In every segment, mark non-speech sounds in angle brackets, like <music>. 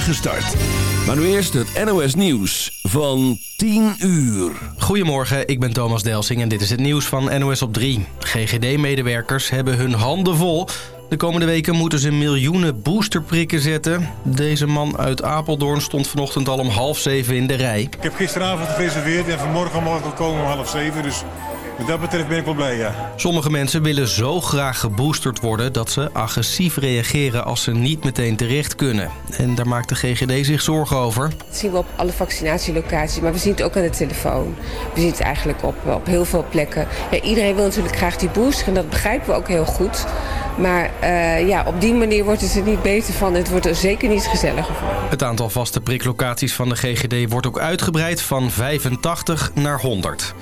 start. Maar nu eerst het NOS Nieuws van 10 uur. Goedemorgen, ik ben Thomas Delsing en dit is het nieuws van NOS op 3. GGD-medewerkers hebben hun handen vol... De komende weken moeten ze miljoenen boosterprikken zetten. Deze man uit Apeldoorn stond vanochtend al om half zeven in de rij. Ik heb gisteravond gereserveerd en vanmorgen mogen we komen om half zeven. Dus wat dat betreft ben ik wel blij, ja. Sommige mensen willen zo graag geboosterd worden... dat ze agressief reageren als ze niet meteen terecht kunnen. En daar maakt de GGD zich zorgen over. Dat zien we op alle vaccinatielocaties, maar we zien het ook aan de telefoon. We zien het eigenlijk op, op heel veel plekken. Ja, iedereen wil natuurlijk graag die booster en dat begrijpen we ook heel goed... Maar uh, ja, op die manier wordt het er niet beter van. Het wordt er zeker niet gezelliger van. Het aantal vaste priklocaties van de GGD wordt ook uitgebreid van 85 naar 100.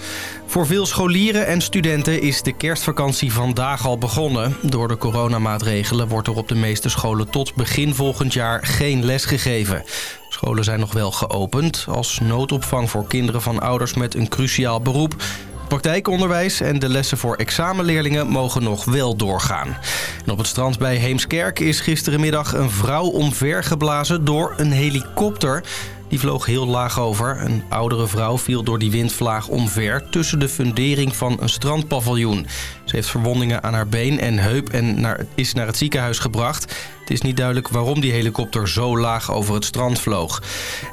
Voor veel scholieren en studenten is de kerstvakantie vandaag al begonnen. Door de coronamaatregelen wordt er op de meeste scholen tot begin volgend jaar geen les gegeven. Scholen zijn nog wel geopend als noodopvang voor kinderen van ouders met een cruciaal beroep praktijkonderwijs en de lessen voor examenleerlingen mogen nog wel doorgaan. En op het strand bij Heemskerk is gisterenmiddag een vrouw omvergeblazen door een helikopter. Die vloog heel laag over. Een oudere vrouw viel door die windvlaag omver tussen de fundering van een strandpaviljoen. Ze heeft verwondingen aan haar been en heup en naar, is naar het ziekenhuis gebracht. Het is niet duidelijk waarom die helikopter zo laag over het strand vloog.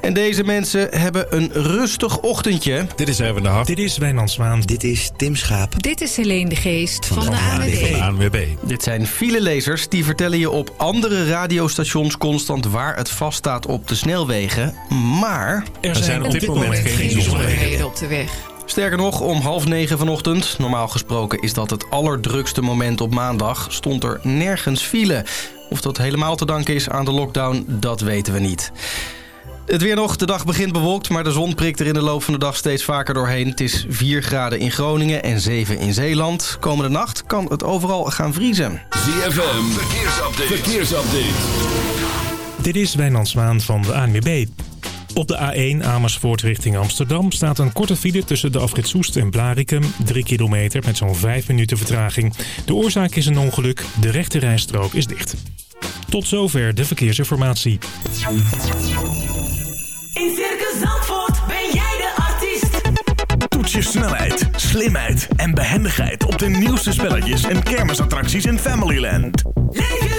En deze mensen hebben een rustig ochtendje. Dit is Erwin de Hart. Dit is Wijnand Zwaan. Dit is Tim Schaap. Dit is Helene de Geest van, van de, ANWB. ANWB. Dit zijn filelezers die vertellen je op andere radiostations constant waar het vaststaat op de snelwegen. Maar... Er zijn, op dit moment geen bijzonderheden op de weg. Sterker nog, om half negen vanochtend, normaal gesproken is dat het allerdrukste moment op maandag, stond er nergens file. Of dat helemaal te danken is aan de lockdown, dat weten we niet. Het weer nog. De dag begint bewolkt, maar de zon prikt er in de loop van de dag steeds vaker doorheen. Het is 4 graden in Groningen en 7 in Zeeland. Komende nacht kan het overal gaan vriezen. ZFM, verkeersupdate. verkeersupdate. Dit is Wijnand Zwaan van de ANWB. Op de A1 Amersfoort richting Amsterdam staat een korte file tussen de afrit Soest en Blarikum. 3 kilometer met zo'n 5 minuten vertraging. De oorzaak is een ongeluk. De rechte rijstrook is dicht. Tot zover de verkeersinformatie. In Circus Zandvoort ben jij de artiest. Toets je snelheid, slimheid en behendigheid op de nieuwste spelletjes en kermisattracties in Familyland. Leef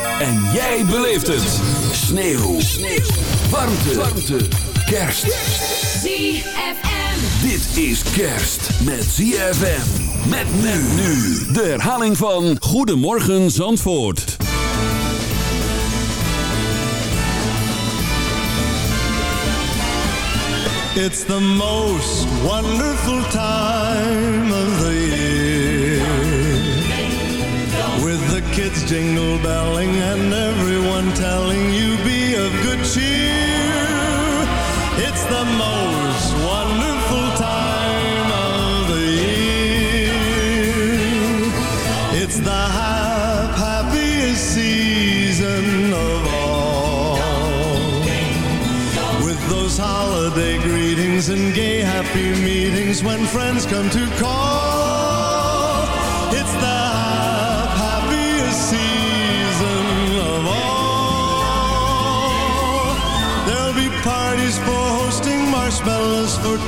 En jij beleeft het. Sneeuw. Sneeuw. Warmte. Warmte. Kerst. ZFM. Dit is kerst met ZFM. Met men nu. De herhaling van Goedemorgen Zandvoort. It's the most wonderful time of Kids jingle belling and everyone telling you be of good cheer. It's the most wonderful time of the year. It's the hap happiest season of all. With those holiday greetings and gay happy meetings when friends come to call.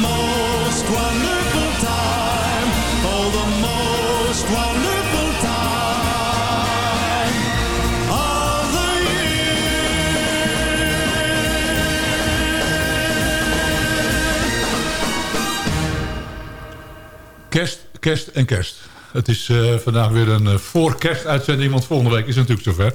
most wonderful time. The most wonderful time of the Kerst, kerst en kerst. Het is eh, vandaag weer een uh, voor kerstuitzending, want volgende week is het natuurlijk zover.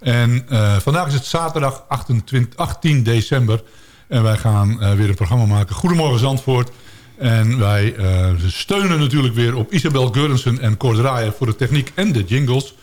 En eh, vandaag is het zaterdag 28, 18 december. En wij gaan eh, weer een programma maken. Goedemorgen Zandvoort. En wij eh, steunen natuurlijk weer op Isabel Geurensen en Cor Draaier voor de techniek en de jingles.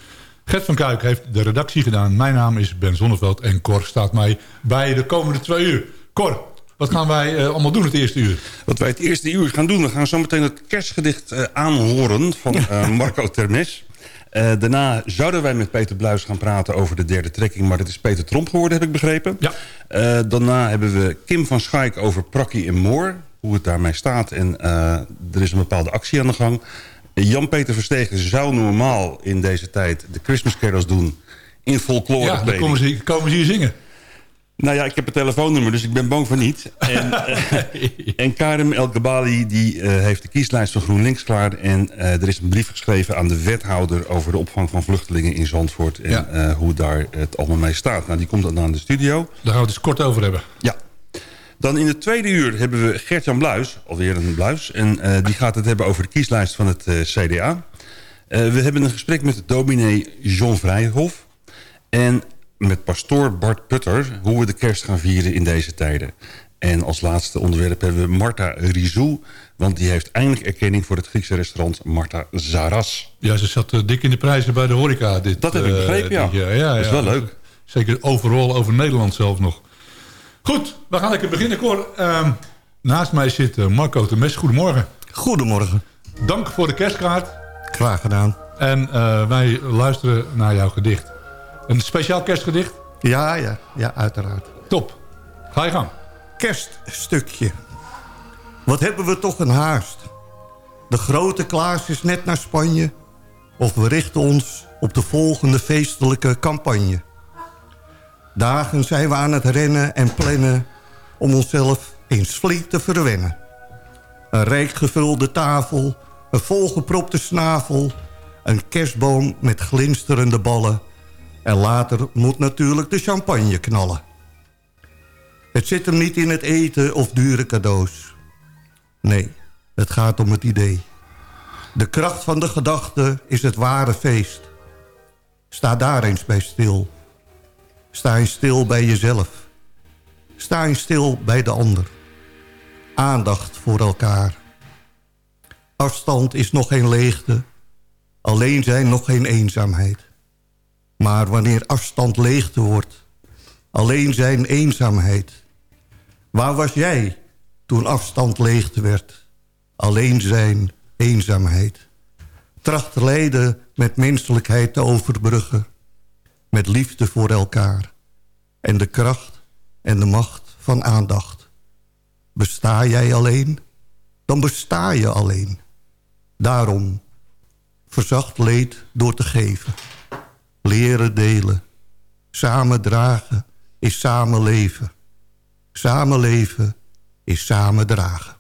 Gert van Kuik heeft de redactie gedaan. Mijn naam is Ben Zonneveld en Cor staat mij bij de komende twee uur. Cor, wat gaan wij eh, allemaal doen het eerste uur? Wat wij het eerste uur gaan doen, we gaan zo meteen het kerstgedicht aanhoren van <laughs> Marco Termes. Eh, daarna zouden wij met Peter Bluis gaan praten over de derde trekking... maar dat is Peter Tromp geworden, heb ik begrepen. Ja. Eh, daarna hebben we Kim van Schaik over Prakkie en Moor. Hoe het daarmee staat en eh, er is een bepaalde actie aan de gang. Jan-Peter Verstegen zou normaal in deze tijd de Christmas carols doen... in folklore Ja, dan komen ze, komen ze hier zingen. Nou ja, ik heb een telefoonnummer, dus ik ben bang van niet. En, <laughs> eh, en Karim El Kabali die, eh, heeft de kieslijst van GroenLinks klaar. En eh, er is een brief geschreven aan de wethouder... over de opvang van vluchtelingen in Zandvoort. En Ja. hoe daar het allemaal mee staat. Nou, die komt dan aan de studio. Daar gaan we het eens kort over hebben. Ja. Dan in het tweede uur hebben we Gert-Jan Bluis. Alweer een Bluis. En die gaat het hebben over de kieslijst van het CDA. We hebben een gesprek met dominee John Vrijhof. En met pastoor Bart Putter. Hoe we de kerst gaan vieren in deze tijden. En als laatste onderwerp hebben we Marta Rizou. Want die heeft eindelijk erkenning voor het Griekse restaurant Marta Zaras. Ja, ze zat eh, dik in de prijzen bij de horeca. Dit, Dat heb ik eh, begrepen, ja. dit jaar. ja. Dat is ja. wel leuk. Zeker overal over Nederland zelf nog. Goed, we gaan lekker beginnen, Cor. Ehm, naast mij zit eh, Marco de Mes. Goedemorgen. Goedemorgen. Dank voor de kerstkaart. Graag gedaan. En eh, wij luisteren naar jouw gedicht. Een speciaal kerstgedicht? Ja, ja, ja, uiteraard. Top. Ga je gang. Kerststukje. Wat hebben we toch een haast. De grote Klaas is net naar Spanje. Of we richten ons op de volgende feestelijke campagne. Dagen zijn we aan het rennen en plannen... om onszelf eens flink te verwennen. Een rijk gevulde tafel, een volgepropte snavel... een kerstboom met glinsterende ballen... en later moet natuurlijk de champagne knallen. Het zit hem niet in het eten of dure cadeaus. Nee, het gaat om het idee. De kracht van de gedachte is het ware feest. Sta daar eens bij stil. Sta eens stil bij jezelf. Sta eens stil bij de ander. Aandacht voor elkaar. Afstand is nog geen leegte. Alleen zijn nog geen eenzaamheid. Maar wanneer afstand leegte wordt... alleen zijn eenzaamheid... Waar was jij toen afstand leegte werd? Alleen zijn, eenzaamheid. Tracht lijden met menselijkheid te overbruggen. Met liefde voor elkaar. En de kracht en de macht van aandacht. Besta jij alleen? Dan besta je alleen. Daarom, verzacht leed door te geven. Leren delen. Samen dragen is samen leven. Samenleven is samen dragen.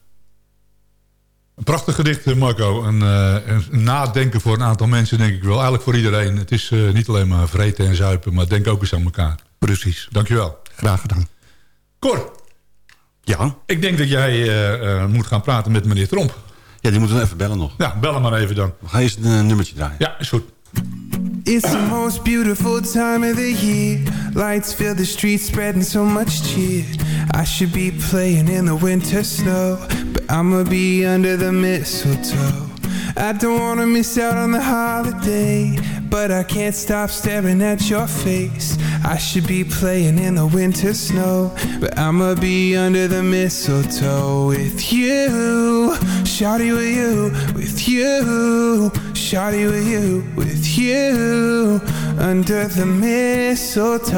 Een prachtig gedicht, eh, Marco. Een, eh, een nadenken voor een aantal mensen, denk ik wel. Eigenlijk voor iedereen. Het is eh, niet alleen maar vreten en zuipen, maar denk ook eens aan elkaar. Precies. Dankjewel. Graag gedaan. Cor, Ja? Ik denk dat jij eh, eh, moet gaan praten met meneer Tromp. Ja, die moeten we even bellen nog. Ja, bel hem maar even dan. We gaan eerst een nummertje draaien. Ja, is goed. It's the most beautiful time of the year. Lights fill the streets, spreading so much cheer. I should be playing in the winter snow, but I'ma be under the mistletoe. I don't wanna miss out on the holiday, but I can't stop staring at your face. I should be playing in the winter snow, but I'ma be under the mistletoe with you. Shawty with you, with you. Shawty with you, with you. Under the mistletoe.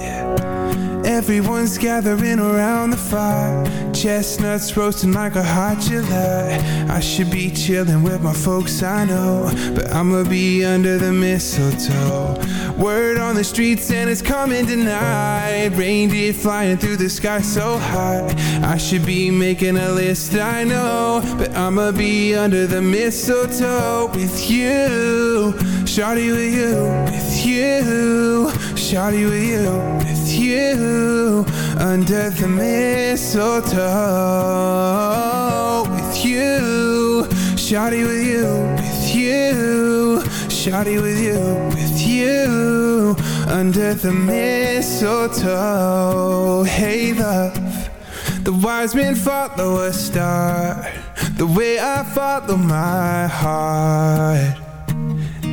Yeah. Everyone's gathering around the fire. Chestnuts roasting like a hot July. I should be chilling with my folks, I know. But I'ma be under the mistletoe. Word on the streets and it's coming tonight. Reindeer flying through the sky so high. I should be making a list, I know. But I'ma be under the mistletoe With you Shawty with you, with you. Shawty with you, with you. Under the mistletoe With you. Shawty with you, with you. Shawty with you, with you. Under the mistletoe Hey love. The wise men follow a star. The way I follow my heart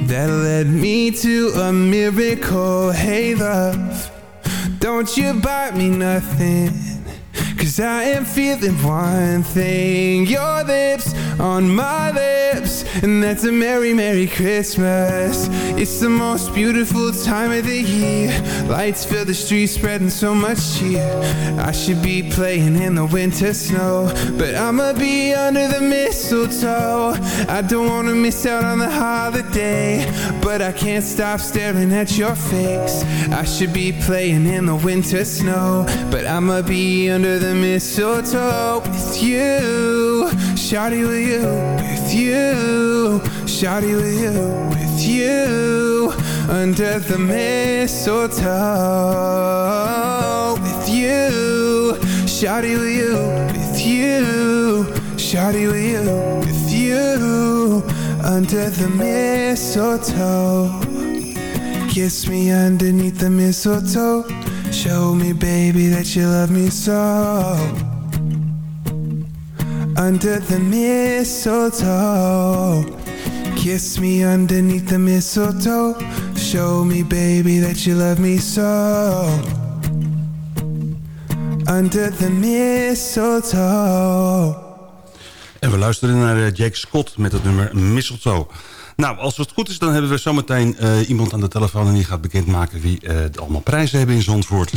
that led me to a miracle. Hey, love, don't you buy me nothing. Cause I am feeling one thing Your lips on my lips And that's a Merry, Merry Christmas. It's the most beautiful time of the year. Lights fill the streets spreading so much cheer. I should be playing in the winter snow But I'ma be under the mistletoe. I don't wanna miss out on the holiday But I can't stop staring at your face. I should be playing in the winter snow But I'ma be under the mistletoe with you Shawty with you, with you Shawty with you, with you Under the mistletoe. With you Shawty with you, with you Shawty with you, with you Under the mistletoe. Kiss me underneath the mistletoe. Show me, baby, that you love me so Under the mistletoe Kiss me underneath the mistletoe Show me, baby, that you love me so Under the mistletoe En we luisteren naar eh, Jake Scott met het nummer Mistletoe. Nou, als het goed is, dan hebben we zometeen eh, iemand aan de telefoon... en die gaat bekendmaken wie de allemaal prijzen hebben in Zandvoort.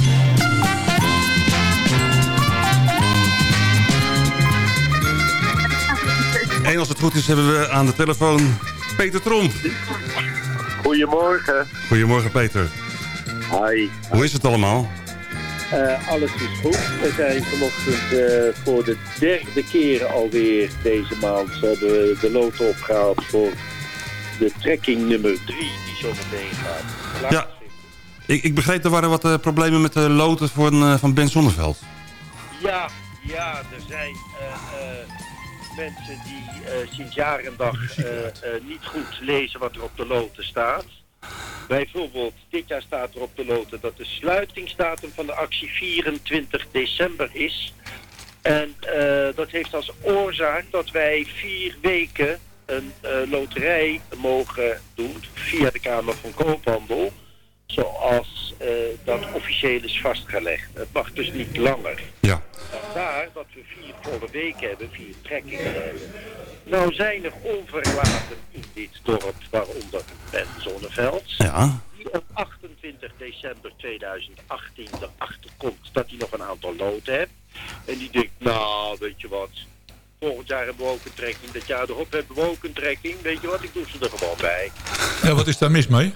En als het goed is, hebben we aan de telefoon Peter Tromp. Goedemorgen. Goedemorgen, Peter. Hi. Hoe is het allemaal? Eh, alles is goed. We zijn vanochtend eh, voor de derde keer alweer deze maand hebben we de loten opgehaald voor de trekking nummer drie die zo meteen gaat. Ja, ik, ik begreep er waren wat eh, problemen met de loten van, eh, van Ben Zonneveld. Ja, ja, er zijn eh, eh, mensen die eh, sinds jaar en dag eh, eh, niet goed lezen wat er op de loten staat. Bijvoorbeeld, dit jaar staat er op de loten dat de sluitingsdatum van de actie 24 december is. En dat heeft als oorzaak dat wij vier weken een loterij mogen doen via de Kamer van Koophandel. Zoals eh, dat officieel is vastgelegd. Het mag dus niet langer. Ja. Vandaar dat we vier volle weken hebben, vier trekkingen hebben. Nou zijn er onverlaten in dit dorp, waaronder Ben Zonneveld. Ja. Die op 28 december 2018 erachter komt dat hij nog een aantal loten heeft. En die denkt, nou, weet je wat... Volgend jaar hebben we ook een trekking. Dat jaar erop hebben we ook een trekking. Weet je wat, ik doe ze er gewoon bij. Ja, wat is daar mis mee?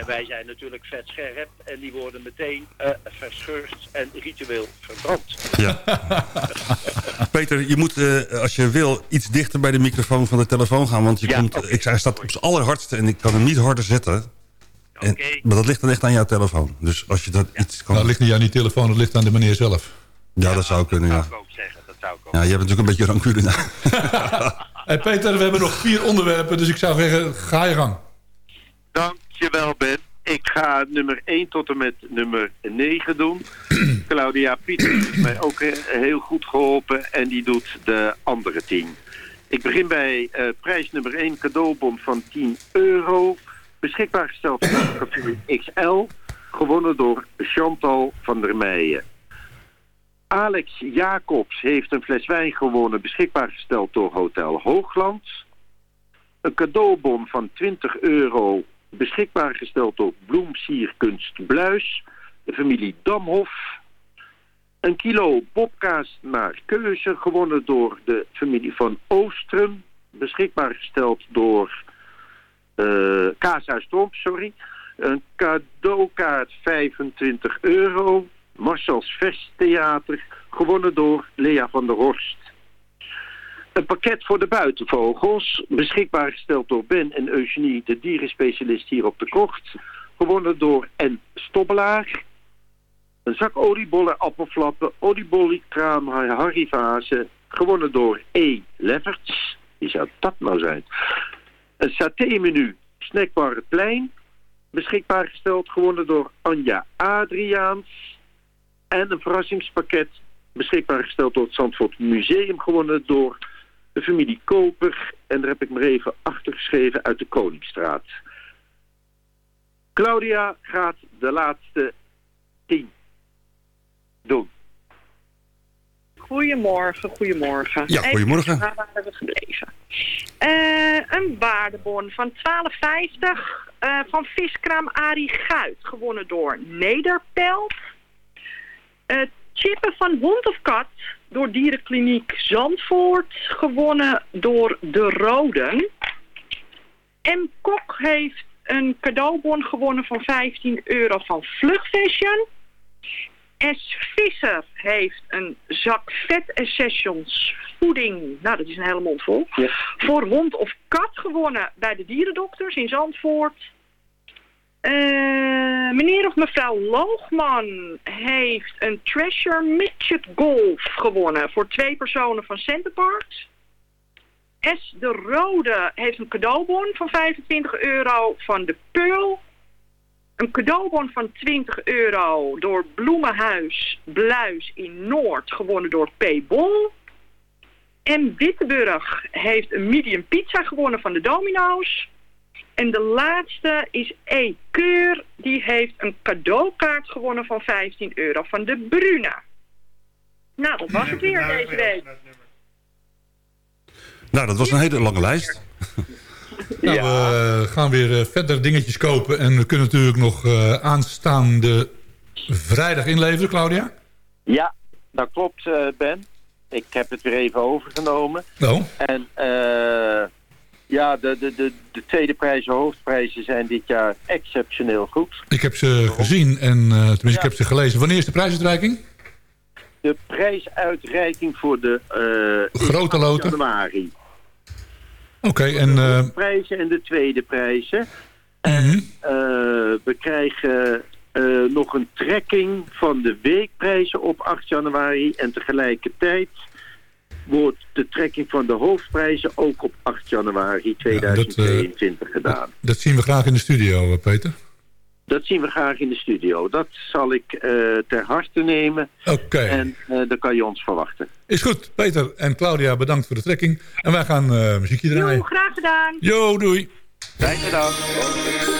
En wij zijn natuurlijk vet scherp en die worden meteen eh, verscheurd en ritueel verbrand. Ja. <laughs> Peter, je moet, eh, als je wil, iets dichter bij de microfoon van de telefoon gaan. Want je Ja, komt, ik, hij staat op zijn allerhardste en ik kan hem niet harder zetten. En, maar dat ligt dan echt aan jouw telefoon. Dus als je dat iets kan... Nou, het ligt niet aan die telefoon, het ligt aan de meneer zelf. Ja, dat zou kunnen, ja. zou ik ook zeggen. Dat zou ik ook Ja, je hebt natuurlijk een beetje rancune. <laughs> nou. Hey Peter, we hebben nog vier onderwerpen, dus ik zou zeggen, ga je gang. Dankjewel, Ben. Ik ga nummer 1 tot en met nummer 9 doen. <clears throat> Claudia Pieter heeft mij ook eh, heel goed geholpen en die doet de andere 10. Ik begin bij eh, prijs nummer 1, cadeaubon van 10 euro. Beschikbaar gesteld van Café XL. Gewonnen door Chantal van der Meijen. Alex Jacobs heeft een fles wijn gewonnen. Beschikbaar gesteld door Hotel Hoogland. Een cadeaubon van 20 euro. Beschikbaar gesteld door Bloemsierkunst Bluis. De familie Damhof. Een kilo bobkaas naar keuze. Gewonnen door de familie van Oostrum. Beschikbaar gesteld door eh Kaashuis sorry. Een cadeaukaart 25 euro. Marcel's Verstheater. Gewonnen door Lea van der Horst. Een pakket voor de buitenvogels. Beschikbaar gesteld door Ben en Eugenie, de dierenspecialist hier op de Kocht. Gewonnen door N. Stobbelaar. Een zak oliebollen, appelflappen, oliebollie, kraam, Harry Vase. Gewonnen door E. Lefferts. Wie zou dat nou zijn? Een saté-menu, snackbar het plein. Beschikbaar gesteld, gewonnen door Anja Adriaans. En een verrassingspakket, beschikbaar gesteld door het Zandvoort Museum. Gewonnen door de familie Koper. En daar heb ik maar even achter geschreven uit de Koningsstraat. Claudia gaat de laatste tien doen. Goedemorgen, goedemorgen. Ja, goedemorgen. Even, waar waren we gebleven? Eh, een waardebon van 12,50 eh, van viskraam Arie Guit. Gewonnen door Nederpelt. Eh, chippen van hond of kat door dierenkliniek Zandvoort. Gewonnen door De Roden. M. Kok heeft een cadeaubon gewonnen van 15 euro van Vlugfashion. S. Visser heeft een zak vet essentials voeding, nou dat is een hele mond vol, voor hond of kat gewonnen bij de dierendokters in Zandvoort. Eh, meneer of mevrouw Loogman heeft een Treasure Midget Golf gewonnen voor twee personen van Centerparks. S. De Rode heeft een cadeaubon van 25 euro van de Pearl. Een cadeaubon van 20 euro door Bloemenhuis Bluis in Noord, gewonnen door P. Bol. En Witteburg heeft een medium pizza gewonnen van de Domino's. En de laatste is E. Keur, die heeft een cadeaukaart gewonnen van 15 euro van de Bruna. Nou, dat was het weer deze week. Nou, dat was een hele lange lijst. <laughs> Nou, we gaan weer eh, verder dingetjes kopen. En we kunnen natuurlijk nog eh, aanstaande vrijdag inleveren, Claudia. Ja, dat klopt eh, Ben. Ik heb het weer even overgenomen. Oh. En eh, ja, de, de, de, de tweede prijzen, hoofdprijzen zijn dit jaar exceptioneel goed. Ik heb ze gezien en eh, tenminste ik heb ze gelezen. Wanneer is de prijsuitreiking? De prijsuitreiking voor de eh, Grote loten? januari. Oké, en... De eh, hoofdprijzen en de tweede prijzen. En mhm. eh, we krijgen nog een trekking van de weekprijzen op 8 januari. En tegelijkertijd wordt de trekking van de hoofdprijzen ook op 8 januari 2022 gedaan. dat zien we graag in de studio, eh, Peter. Dat zien we graag in de studio. Dat zal ik eh, ter harte nemen. Oké. En eh dan kan je ons verwachten. Is goed. Peter en Claudia, bedankt voor de trekking. En wij gaan eh, muziekje draaien. Jo, graag gedaan. Jo, doei. Fijn gedaan.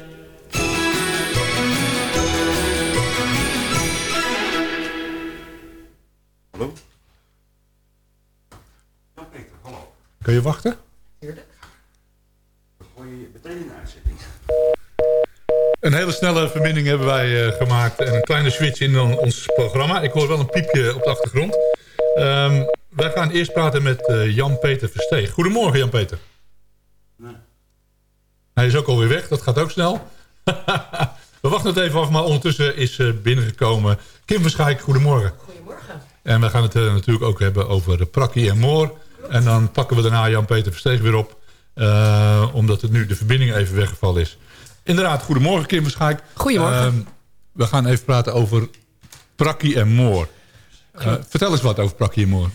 Kun je wachten? Dan gooi je meteen in de uitzending. Een hele snelle verbinding hebben wij eh, gemaakt en een kleine switch in dan ons programma. Ik hoor wel een piepje op de achtergrond. Ehm, wij gaan eerst praten met eh, Jan-Peter Versteeg. Goedemorgen Jan-Peter. Nee. Hij is ook alweer weg, dat gaat ook snel. <laughs> We wachten het even af, maar ondertussen is eh, binnengekomen Kim Verschijk. Goedemorgen. Goedemorgen. En we gaan het natuurlijk ook hebben over Prakkie en Moor. En dan pakken we daarna Jan-Peter Versteeg weer op. eh, omdat het nu de verbinding even weggevallen is. Inderdaad, goedemorgen Kim Verschijk. Goedemorgen. Ehm, we gaan even praten over Prakkie en Moor. Eh, vertel eens wat over Prakkie en Moor.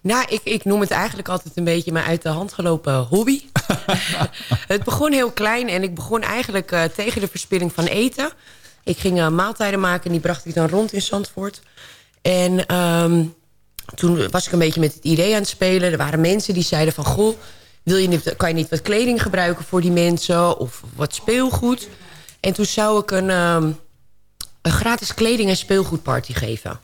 Nou, ik, ik noem het eigenlijk altijd een beetje mijn uit de hand gelopen hobby. <laughs> het begon heel klein en ik begon eigenlijk eh, tegen de verspilling van eten. Ik ging maaltijden maken en die bracht ik dan rond in Zandvoort. En ehm, toen was ik een beetje met het idee aan het spelen. Er waren mensen die zeiden van... goh, wil je niet, kan je niet wat kleding gebruiken voor die mensen? Of wat speelgoed? En toen zou ik een, ehm, een gratis kleding- en speelgoedparty geven.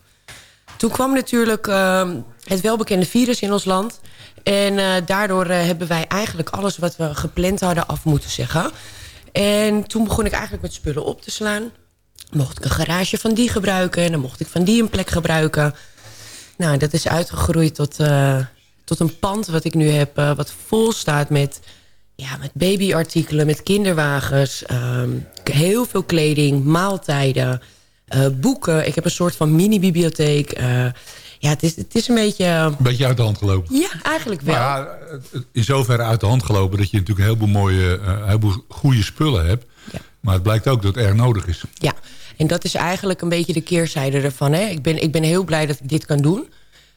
Toen kwam natuurlijk ehm, het welbekende virus in ons land. En eh, daardoor eh, hebben wij eigenlijk alles wat we gepland hadden af moeten zeggen. En toen begon ik eigenlijk met spullen op te slaan. Mocht ik een garage van die gebruiken. En dan mocht ik van die een plek gebruiken. Nou, dat is uitgegroeid tot, eh, tot een pand wat ik nu heb. eh, wat vol staat met, ja, met babyartikelen, met kinderwagens. ehm, heel veel kleding, maaltijden, eh, boeken. Ik heb een soort van mini-bibliotheek. ja, het is, het is een beetje... Een beetje uit de hand gelopen. ja, eigenlijk wel. Maar ja, het- in zoverre uit de hand gelopen... dat je natuurlijk een heleboel mooie, een heleboel goede spullen hebt. Maar het blijkt ook dat het erg nodig is. Ja, en dat is eigenlijk een beetje de keerzijde ervan. Hè? Ik, ben, ik ben heel blij dat ik dit kan doen.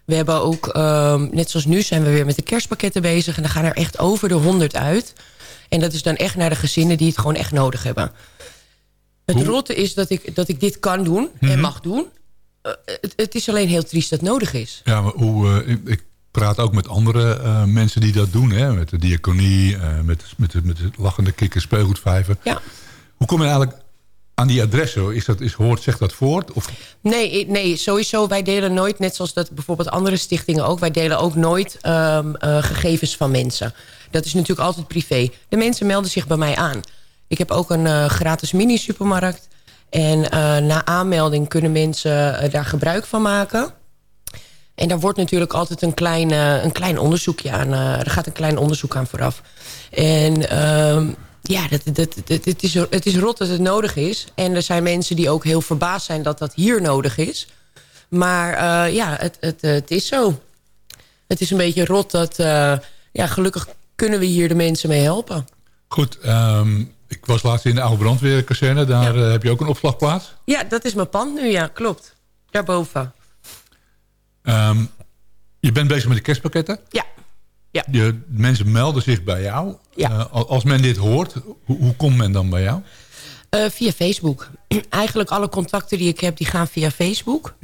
We hebben ook, ehm, net zoals nu, zijn we weer met de kerstpakketten bezig. En dan gaan er echt over de 100 uit. En dat is dan echt naar de gezinnen die het gewoon echt nodig hebben. Het rotte is dat ik, dat ik dit kan doen Mhm. en mag doen. Eh, het, het is alleen heel triest dat het nodig is. Ja, maar hoe, eh, ik, ik praat ook met andere eh, mensen die dat doen. Hè? Met de diaconie, met, met, de- met de lachende kikker, speelgoedvijver. Ja. Hoe kom je eigenlijk aan die adressen? Is dat, is, hoort, zegt dat voort? Of, Nee, nee, sowieso. Wij delen nooit, net zoals dat bijvoorbeeld andere stichtingen ook... wij delen ook nooit ehm, eh, gegevens van mensen. Dat is natuurlijk altijd privé. De mensen melden zich bij mij aan. Ik heb ook een eh, gratis mini-supermarkt. En eh, na aanmelding kunnen mensen daar gebruik van maken. En daar wordt natuurlijk altijd een klein, een klein onderzoekje aan. er gaat een klein onderzoek aan vooraf. En ehm, ja, dat, dat, dat, het, is, het is rot dat het nodig is. En er zijn mensen die ook heel verbaasd zijn dat dat hier nodig is. Maar eh, ja, het, het, het is zo. Het is een beetje rot dat... eh, ja, gelukkig kunnen we hier de mensen mee helpen. goed, ehm, ik was laatst in de oude brandweerkazerne. Daar eh, heb je ook een opslagplaats. Ja, dat is mijn pand nu, ja, klopt. Daarboven. Ehm, je bent bezig met de kerstpakketten. Ja. Ja. Je, mensen melden zich bij jou. Eh, al- als men dit hoort, hoe, hoe komt men dan bij jou? Eh, via Facebook. <clears throat> Eigenlijk alle contacten die ik heb, die gaan via Facebook.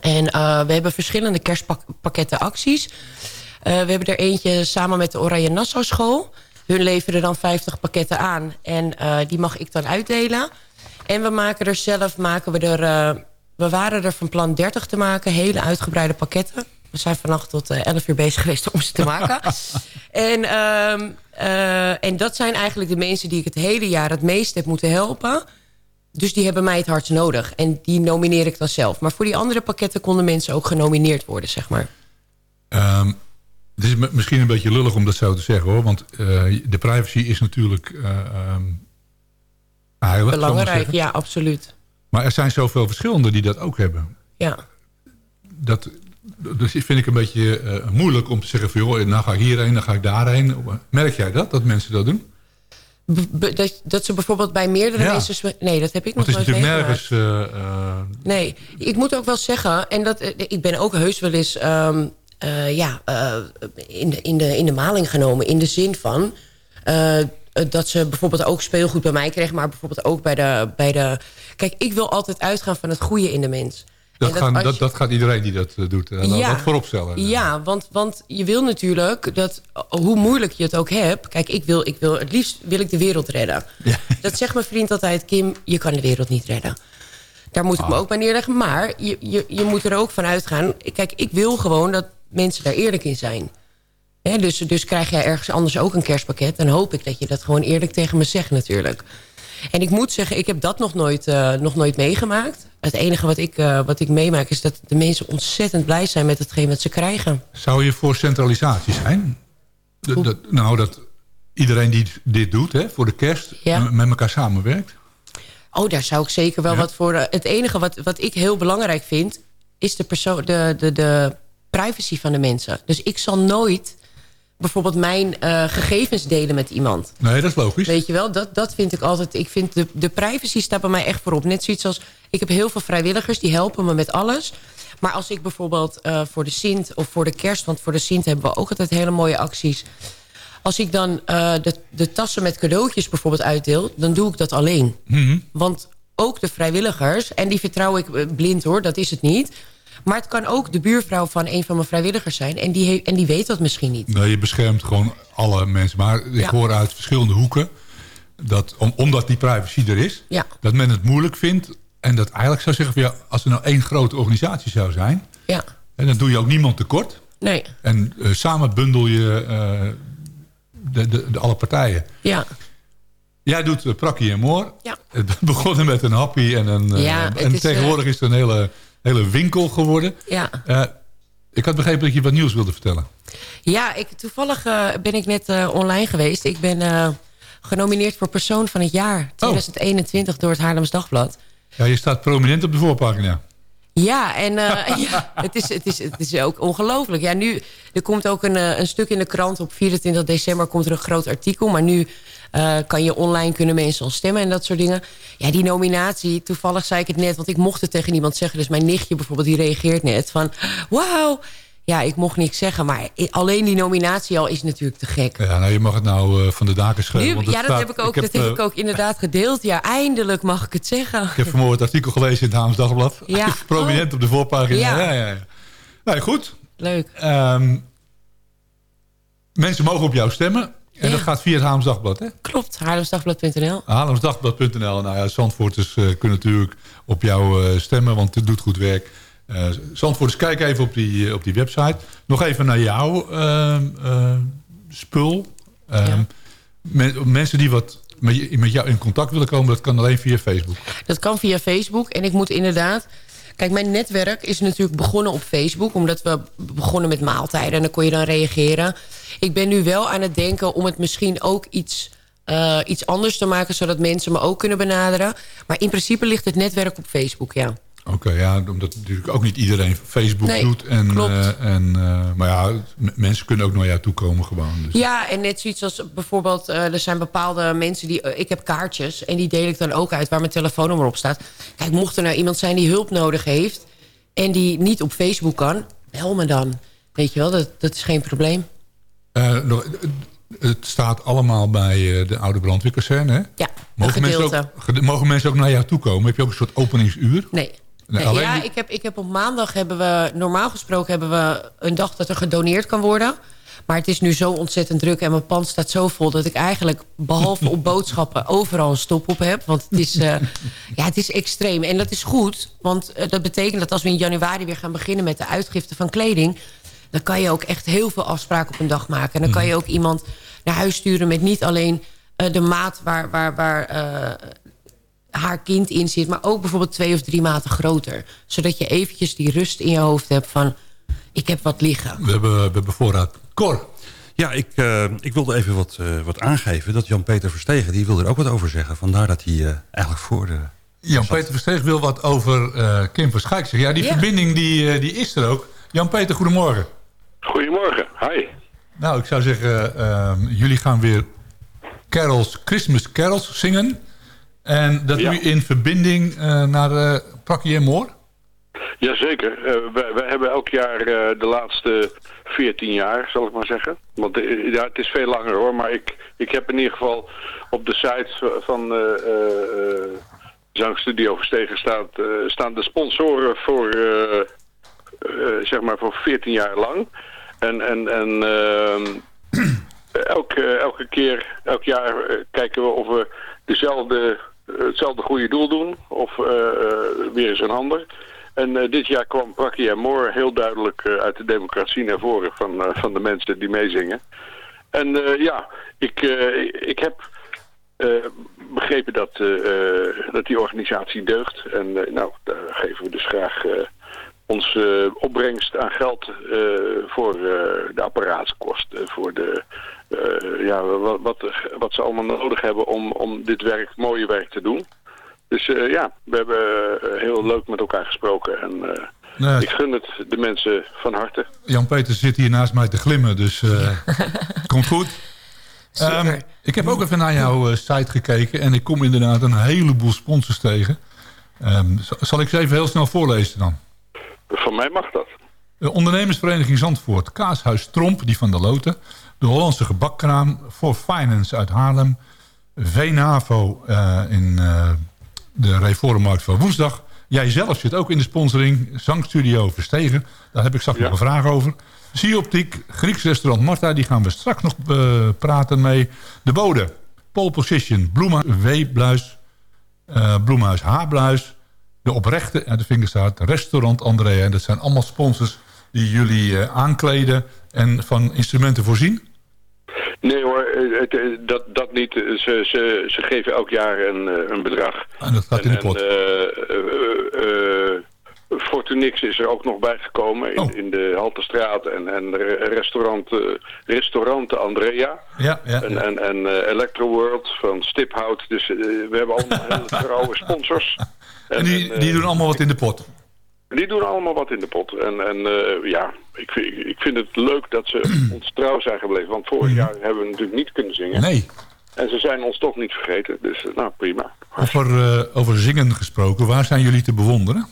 En eh, we hebben verschillende kerstpakketten acties. We hebben er eentje samen met de Oranje Nassau School. Hun leveren dan 50 pakketten aan. En die mag ik dan uitdelen. En we maken er zelf, maken we er... we waren er van plan 30 te maken. Hele uitgebreide pakketten. We zijn vannacht tot eh, 11 uur bezig geweest om ze te maken. <laughs> en, ehm, eh, en dat zijn eigenlijk de mensen die ik het hele jaar het meest heb moeten helpen. Dus die hebben mij het hardst nodig. En die nomineer ik dan zelf. Maar voor die andere pakketten konden mensen ook genomineerd worden, zeg maar. Ehm, Het is misschien een beetje lullig om dat zo te zeggen hoor. Want eh, de privacy is natuurlijk eh, ehm, heilig. maar Belangrijk, ja, absoluut. Maar er zijn zoveel verschillende die dat ook hebben. Ja. Dat, dus vind ik een beetje eh, moeilijk om te zeggen van... joh, nou ga ik hierheen, dan ga ik daarheen. Merk jij dat, dat mensen dat doen? B- dat, dat ze bijvoorbeeld bij meerdere Ja. mensen... Nee, dat heb ik nog het is nooit natuurlijk meegemaakt. nergens... eh, eh, Nee, ik moet ook wel zeggen... en dat, ik ben ook heus wel eens ehm, eh, ja, in, de, in, de, in de maling genomen. In de zin van... dat ze bijvoorbeeld ook speelgoed bij mij kregen... maar bijvoorbeeld ook bij de, bij de... Kijk, ik wil altijd uitgaan van het goede in de mens. Dat, gaan, dat, je- dat gaat iedereen die dat eh, doet. Uh, Ja. Dat vooropstellen. Ja, want, want je wil natuurlijk dat, hoe moeilijk je het ook hebt... Kijk, ik wil, ik wil, het liefst wil ik de wereld redden. <laughs> Dat zegt mijn vriend altijd, Kim, je kan de wereld niet redden. Daar moet ik Ah. me ook bij neerleggen. Maar je, je, je moet er ook van uitgaan... Kijk, ik wil gewoon dat mensen daar eerlijk in zijn. Hè, dus, dus krijg jij ergens anders ook een kerstpakket... dan hoop ik dat je dat gewoon eerlijk tegen me zegt natuurlijk. En ik moet zeggen, ik heb dat nog nooit, eh, nog nooit meegemaakt. Het enige wat ik, eh, wat ik meemaak is dat de mensen ontzettend blij zijn... met hetgeen wat ze krijgen. Zou je voor centralisatie zijn? Dat, dat- nou, dat iedereen die dit doet hè, voor de kerst... Ja. met elkaar samenwerkt. Oh, daar zou ik zeker wel wat voor... eh, Het enige wat, wat ik heel belangrijk vind... is de, persoon, de, de, de privacy van de mensen. Dus ik zal nooit bijvoorbeeld mijn eh, gegevens delen met iemand. Nee, dat is logisch. Weet je wel, dat, dat vind ik altijd... Ik vind de, de privacy staat bij mij echt voorop. Net zoiets als... Ik heb heel veel vrijwilligers, die helpen me met alles. Maar als ik bijvoorbeeld eh, voor de Sint of voor de kerst... want voor de Sint hebben we ook altijd hele mooie acties... Als ik dan eh, de, de tassen met cadeautjes bijvoorbeeld uitdeel... dan doe ik dat alleen. Mhm. Want ook de vrijwilligers, en die vertrouw ik blind hoor, dat is het niet... maar het kan ook de buurvrouw van een van mijn vrijwilligers zijn... en die, en die weet dat misschien niet. Nee, je beschermt gewoon alle mensen. Maar ik Ja. hoor uit verschillende hoeken... Dat, om, omdat die privacy er is... Ja. dat men het moeilijk vindt... en dat eigenlijk zou zeggen... Van, ja, als er nou één grote organisatie zou zijn... Ja. En dan doe je ook niemand tekort. Nee, En eh, samen bundel je eh, de, de, de alle partijen. ja. Jij doet uh, Prakkie en Moor. Ja. Het <laughs> begonnen met een happy en een... Ja, en is, tegenwoordig is het een hele, hele winkel geworden. Ja. Eh, ik had begrepen dat je wat nieuws wilde vertellen. Ja, ik, toevallig eh, ben ik net eh, online geweest. Ik ben genomineerd voor Persoon van het Jaar 2021 door het Haarlems Dagblad. Ja, je staat prominent op de voorpagina. Ja, en <laughs> ja, het, is, het, is, het is ook ongelooflijk. Ja, nu, er komt ook een, een stuk in de krant. Op 24 december komt er een groot artikel. Maar nu eh, kan je online kunnen mensen al stemmen en dat soort dingen. Ja, die nominatie, toevallig zei ik het net... want ik mocht het tegen niemand zeggen. Dus mijn nichtje bijvoorbeeld, die reageert net van... wauw, ja, ik mocht niks zeggen. Maar alleen die nominatie al is natuurlijk te gek. Ja, nou, je mag het nou eh, van de daken schrijven. Nu, ja, dat, staat- heb ik, ook, dat heb ik ook inderdaad gedeeld. Ja, eindelijk mag ik het zeggen. Ik heb vanmorgen het artikel gelezen in het Haams Dagblad. <laughs> Ja. <laughs> Prominent op de voorpagina. Ja. Ja, ja, ja. Nou, goed. Leuk. Ehm, mensen mogen op jou stemmen. En Ja. dat gaat via het Haams Dagblad, hè? Klopt, haarlemsdagblad.nl. Haarlemsdagblad.nl. Nou ja, Zandvoorters eh, kunnen natuurlijk op jou eh, stemmen, want het doet goed werk. Eh Zandvoorters, kijk even op die, op die website. Nog even naar jouw ehm, eh, spul. Ehm, men- mensen die wat met, met jou in contact willen komen, dat kan alleen via Facebook. Dat kan via Facebook. En ik moet inderdaad... Kijk, mijn netwerk is natuurlijk begonnen op Facebook. Omdat we begonnen met maaltijden. En dan kon je dan reageren. Ik ben nu wel aan het denken om het misschien ook iets, eh, iets anders te maken. Zodat mensen me ook kunnen benaderen. Maar in principe ligt het netwerk op Facebook, ja. Oké, ja, omdat natuurlijk ook niet iedereen Facebook Nee, doet. En, klopt. eh, en, eh, maar ja, mensen kunnen ook naar jou toe komen gewoon. Dus. Ja, en net zoiets als bijvoorbeeld... eh, er zijn bepaalde mensen die... ik heb kaartjes en die deel ik dan ook uit waar mijn telefoonnummer op staat. Kijk, mocht er nou iemand zijn die hulp nodig heeft... en die niet op Facebook kan, bel me dan. Weet je wel, dat, dat is geen probleem. Het staat allemaal bij de oude brandweerkazerne, hè? Ja, Mogen mensen, ook, mogen mensen ook naar jou toe komen? Heb je ook een soort openingsuur? Nee. Nee, Nee, alleen ja, ik heb, ik heb op maandag hebben we... Normaal gesproken hebben we een dag dat er gedoneerd kan worden. Maar het is nu zo ontzettend druk en mijn pand staat zo vol... dat ik eigenlijk, behalve op boodschappen, overal een stop op heb. Want het is, eh, <laughs> ja, het is extreem. En dat is goed, want eh, dat betekent dat als we in januari weer gaan beginnen... met de uitgifte van kleding... dan kan je ook echt heel veel afspraken op een dag maken. En dan kan je ook iemand naar huis sturen met niet alleen... eh, de maat waar, waar, waar haar kind in zit... maar ook bijvoorbeeld twee of drie maten groter. Zodat je eventjes die rust in je hoofd hebt van... Ik heb wat liggen. We hebben, we hebben voorraad. Cor. Ja, ik, uh, ik wilde even wat, uh, wat aangeven. Dat Jan-Peter Verstegen, die wil er ook wat over zeggen. Vandaar dat hij uh, eigenlijk voor de... Jan-Peter Verstegen wil wat over Kim van Schaik zeggen. Ja, die ja. verbinding die, die is er ook. Jan-Peter, goedemorgen. Goedemorgen, hi. Nou, ik zou zeggen, ehm, jullie gaan weer carols, Christmas carols zingen. En dat ja. u in verbinding naar uh, Prakkie en Moor? Jazeker. Uh, we, we, hebben elk jaar uh, de laatste 14 jaar, zal ik maar zeggen. Want uh, ja, het is veel langer hoor, maar ik, ik heb in ieder geval op de site van uh, Zangstudio Verstegen staat, staan de sponsoren voor, zeg maar voor 14 jaar lang. En, en, en ehm, <clears throat> elke, elke keer, elk jaar kijken we of we dezelfde, hetzelfde goede doel doen of weer eens een ander. En uh, dit jaar kwam Prakkie en Moore heel duidelijk uit de democratie naar voren van, van de mensen die meezingen. En ja, ik, ik heb begrepen dat, dat die organisatie deugt. En nou, daar geven we dus graag onze opbrengst aan geld voor de apparaatskosten, voor de, ja, wat, wat, wat ze allemaal nodig hebben om, om dit werk, mooie werk te doen. Dus uh, ja, we hebben uh, heel leuk met elkaar gesproken. En uh, nee. ik gun het de mensen van harte. Jan-Peter zit hier naast mij te glimmen, dus het <laughs> komt goed. Um, ik heb ook even naar jouw site gekeken en ik kom inderdaad een heleboel sponsors tegen. Um, zal ik ze even heel snel voorlezen dan? Van mij mag dat. De ondernemersvereniging Zandvoort, Kaashuis Tromp, die van de Loten. De Hollandse gebakkraam, For Finance uit Haarlem. VNAVO in de Reformmarkt van woensdag. Jij zelf zit ook in de sponsoring. Zangstudio Verstegen. Daar heb ik straks ja. nog een vraag over. Optiek, Grieks restaurant Marta. Die gaan we straks nog uh, praten mee. De Bode, Pole Position, Bloema W-bluis. Bloemhuis H-bluis. De Oprechte, uit de Vingerstaat, Restaurant Andrea. En dat zijn allemaal sponsors die jullie aankleden en van instrumenten voorzien. Nee hoor, het, dat, dat niet. Ze, ze, ze geven elk jaar een, een bedrag. En dat gaat in de pot. Uh, Fortunix is er ook nog bijgekomen in, oh. in de Haltestraat en, en restaurant, restaurant Andrea. Ja, ja, en, en, en uh, Electro World van Stiphout. Dus uh, we hebben allemaal <laughs> hele trouwe sponsors. En, en die, die doen allemaal wat in de pot? Die doen allemaal wat in de pot. En, en uh, ja, ik, ik vind het leuk dat ze <clears throat> ons trouw zijn gebleven. Want vorig jaar hebben we natuurlijk niet kunnen zingen. Nee. En ze zijn ons toch niet vergeten. Dus nou, prima. Over, uh, over zingen gesproken, waar zijn jullie te bewonderen?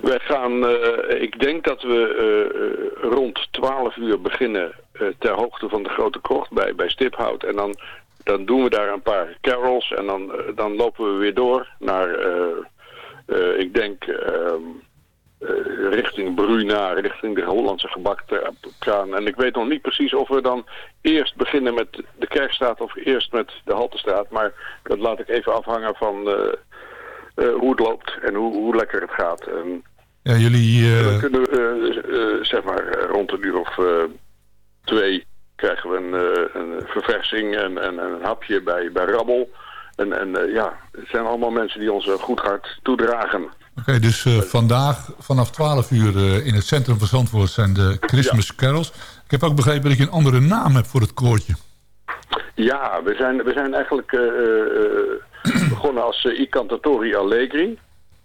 Wij gaan, uh, ik denk dat we rond 12 uur beginnen ter hoogte van de Grote Krocht bij, bij Stiphout. En dan, dan doen we daar een paar carols en dan, dan lopen we weer door naar... Uh, ik denk uh, uh, richting Bruna, richting de Hollandse gebakkraan. En ik weet nog niet precies of we dan eerst beginnen met de Kerkstraat of eerst met de Haltestraat. Maar dat laat ik even afhangen van hoe het loopt en hoe, hoe lekker het gaat. En, ja, jullie... Dan kunnen we, zeg maar, rond een uur of twee krijgen we een, een verversing en, en, een hapje bij, bij Rabbel. En, en uh, ja, het zijn allemaal mensen die ons uh, goed hart toedragen. Oké, okay, dus uh, vandaag vanaf 12 uur in het centrum van Zandvoort zijn de Christmas ja. Carols. Ik heb ook begrepen dat je een andere naam hebt voor het koortje. Ja, we zijn, we zijn eigenlijk begonnen als I Cantatori Allegri.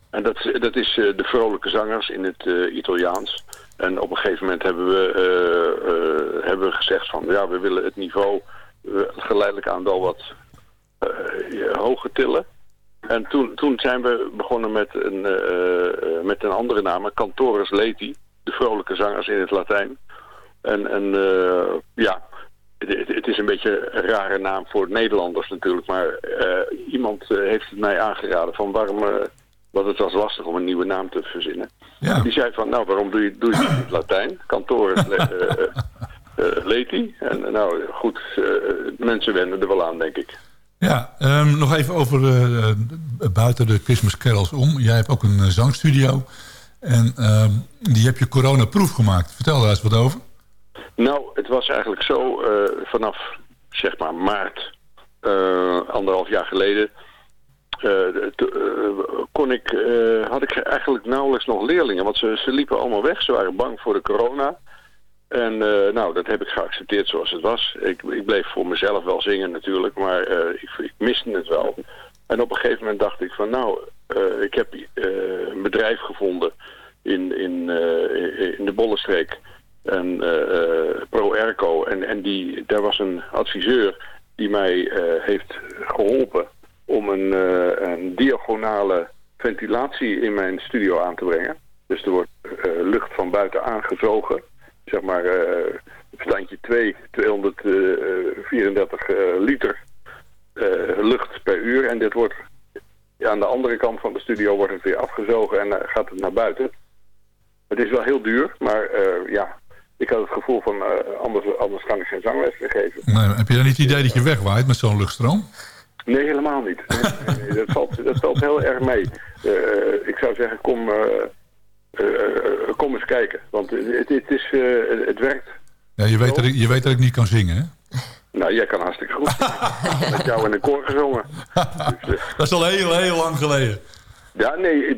En dat, dat is de vrolijke zangers in het Italiaans. En op een gegeven moment hebben we, hebben we gezegd van ja, we willen het niveau geleidelijk aan wel wat uh, hoger tillen. En toen, toen zijn we begonnen met een, uh, met een andere naam, Cantorus Leti, de vrolijke zangers in het Latijn. En, en uh, ja, het, het, is een beetje een rare naam voor Nederlanders natuurlijk, maar iemand heeft het mij aangeraden van waarom, want het was lastig om een nieuwe naam te verzinnen. Ja. Die zei van, nou waarom doe je, doe je het in het Latijn? Cantorus Leti. En nou goed, mensen wennen er wel aan denk ik. Ja, um, nog even over uh, buiten de Christmas carols om. Jij hebt ook een uh, zangstudio. En uh, die heb je coronaproef gemaakt. Vertel daar eens wat over. Nou, het was eigenlijk zo vanaf zeg maar maart, anderhalf jaar geleden... eh, eh, kon ik, eh, had ik eigenlijk nauwelijks nog leerlingen. Want ze, ze liepen allemaal weg. Ze waren bang voor de corona. En eh, nou, dat heb ik geaccepteerd zoals het was. Ik, ik bleef voor mezelf wel zingen natuurlijk, maar eh, ik, ik miste het wel. En op een gegeven moment dacht ik van nou, eh, ik heb een bedrijf gevonden in, in, in de Bollenstreek. En Pro Airco. En, en die, daar was een adviseur die mij heeft geholpen om een, een diagonale ventilatie in mijn studio aan te brengen. Dus er wordt lucht van buiten aangezogen. Zeg maar eh standje 2, 234 eh, liter eh, lucht per uur. En dit wordt ja, aan de andere kant van de studio wordt het weer afgezogen en gaat het naar buiten. Het is wel heel duur, maar ja, ik had het gevoel van anders, anders kan ik geen zangles geven. Nee, heb je dan niet het idee dat je wegwaait met zo'n luchtstroom? Nee, helemaal niet. Nee, dat, valt, dat valt heel erg mee. Ik zou zeggen, kom, kom eens kijken. Want het, het, is, eh, het werkt. Ja, je, weet dat ik, je weet dat ik niet kan zingen, hè? <laughs> Nou, jij kan hartstikke goed. Met jou in de koor gezongen. <laughs> Dat is al heel, heel lang geleden. Ja, nee,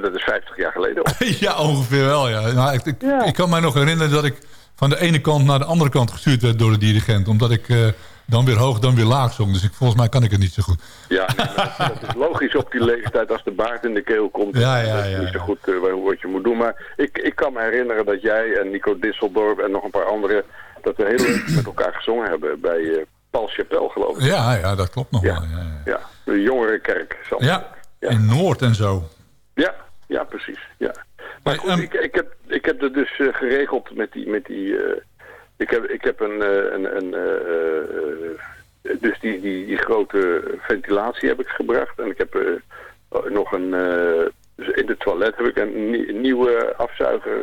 dat, is 50 jaar geleden. <laughs> ja, ongeveer wel, ja. Nou, ik, ik, ik kan mij nog herinneren dat ik van de ene kant naar de andere kant gestuurd werd door de dirigent. Omdat ik eh, dan weer hoog, dan weer laag zong. Dus ik, volgens mij kan ik het niet zo goed. Ja, nee, dat, dat is logisch op die leeftijd als de baard in de keel komt. Ja, ja, dat is ja, niet zo goed eh, wat je moet doen. Maar ik, ik kan me herinneren dat jij en Nico Disseldorp en nog een paar anderen... dat we heel leuk met elkaar gezongen hebben bij eh Paul Chapelle, geloof ik. Ja, ja, dat klopt nog wel. Ja, de jongerenkerk. ja, in Noord en zo. Ja, ja, precies. Ja. Maar goed, ik, ik, heb, ik heb het dus eh, geregeld met die... Met die ik, heb, ik heb een... eh, een, een eh, eh, dus die, die, die grote ventilatie heb ik gebracht. En ik heb nog een... in het toilet heb ik een nie- nieuwe afzuiger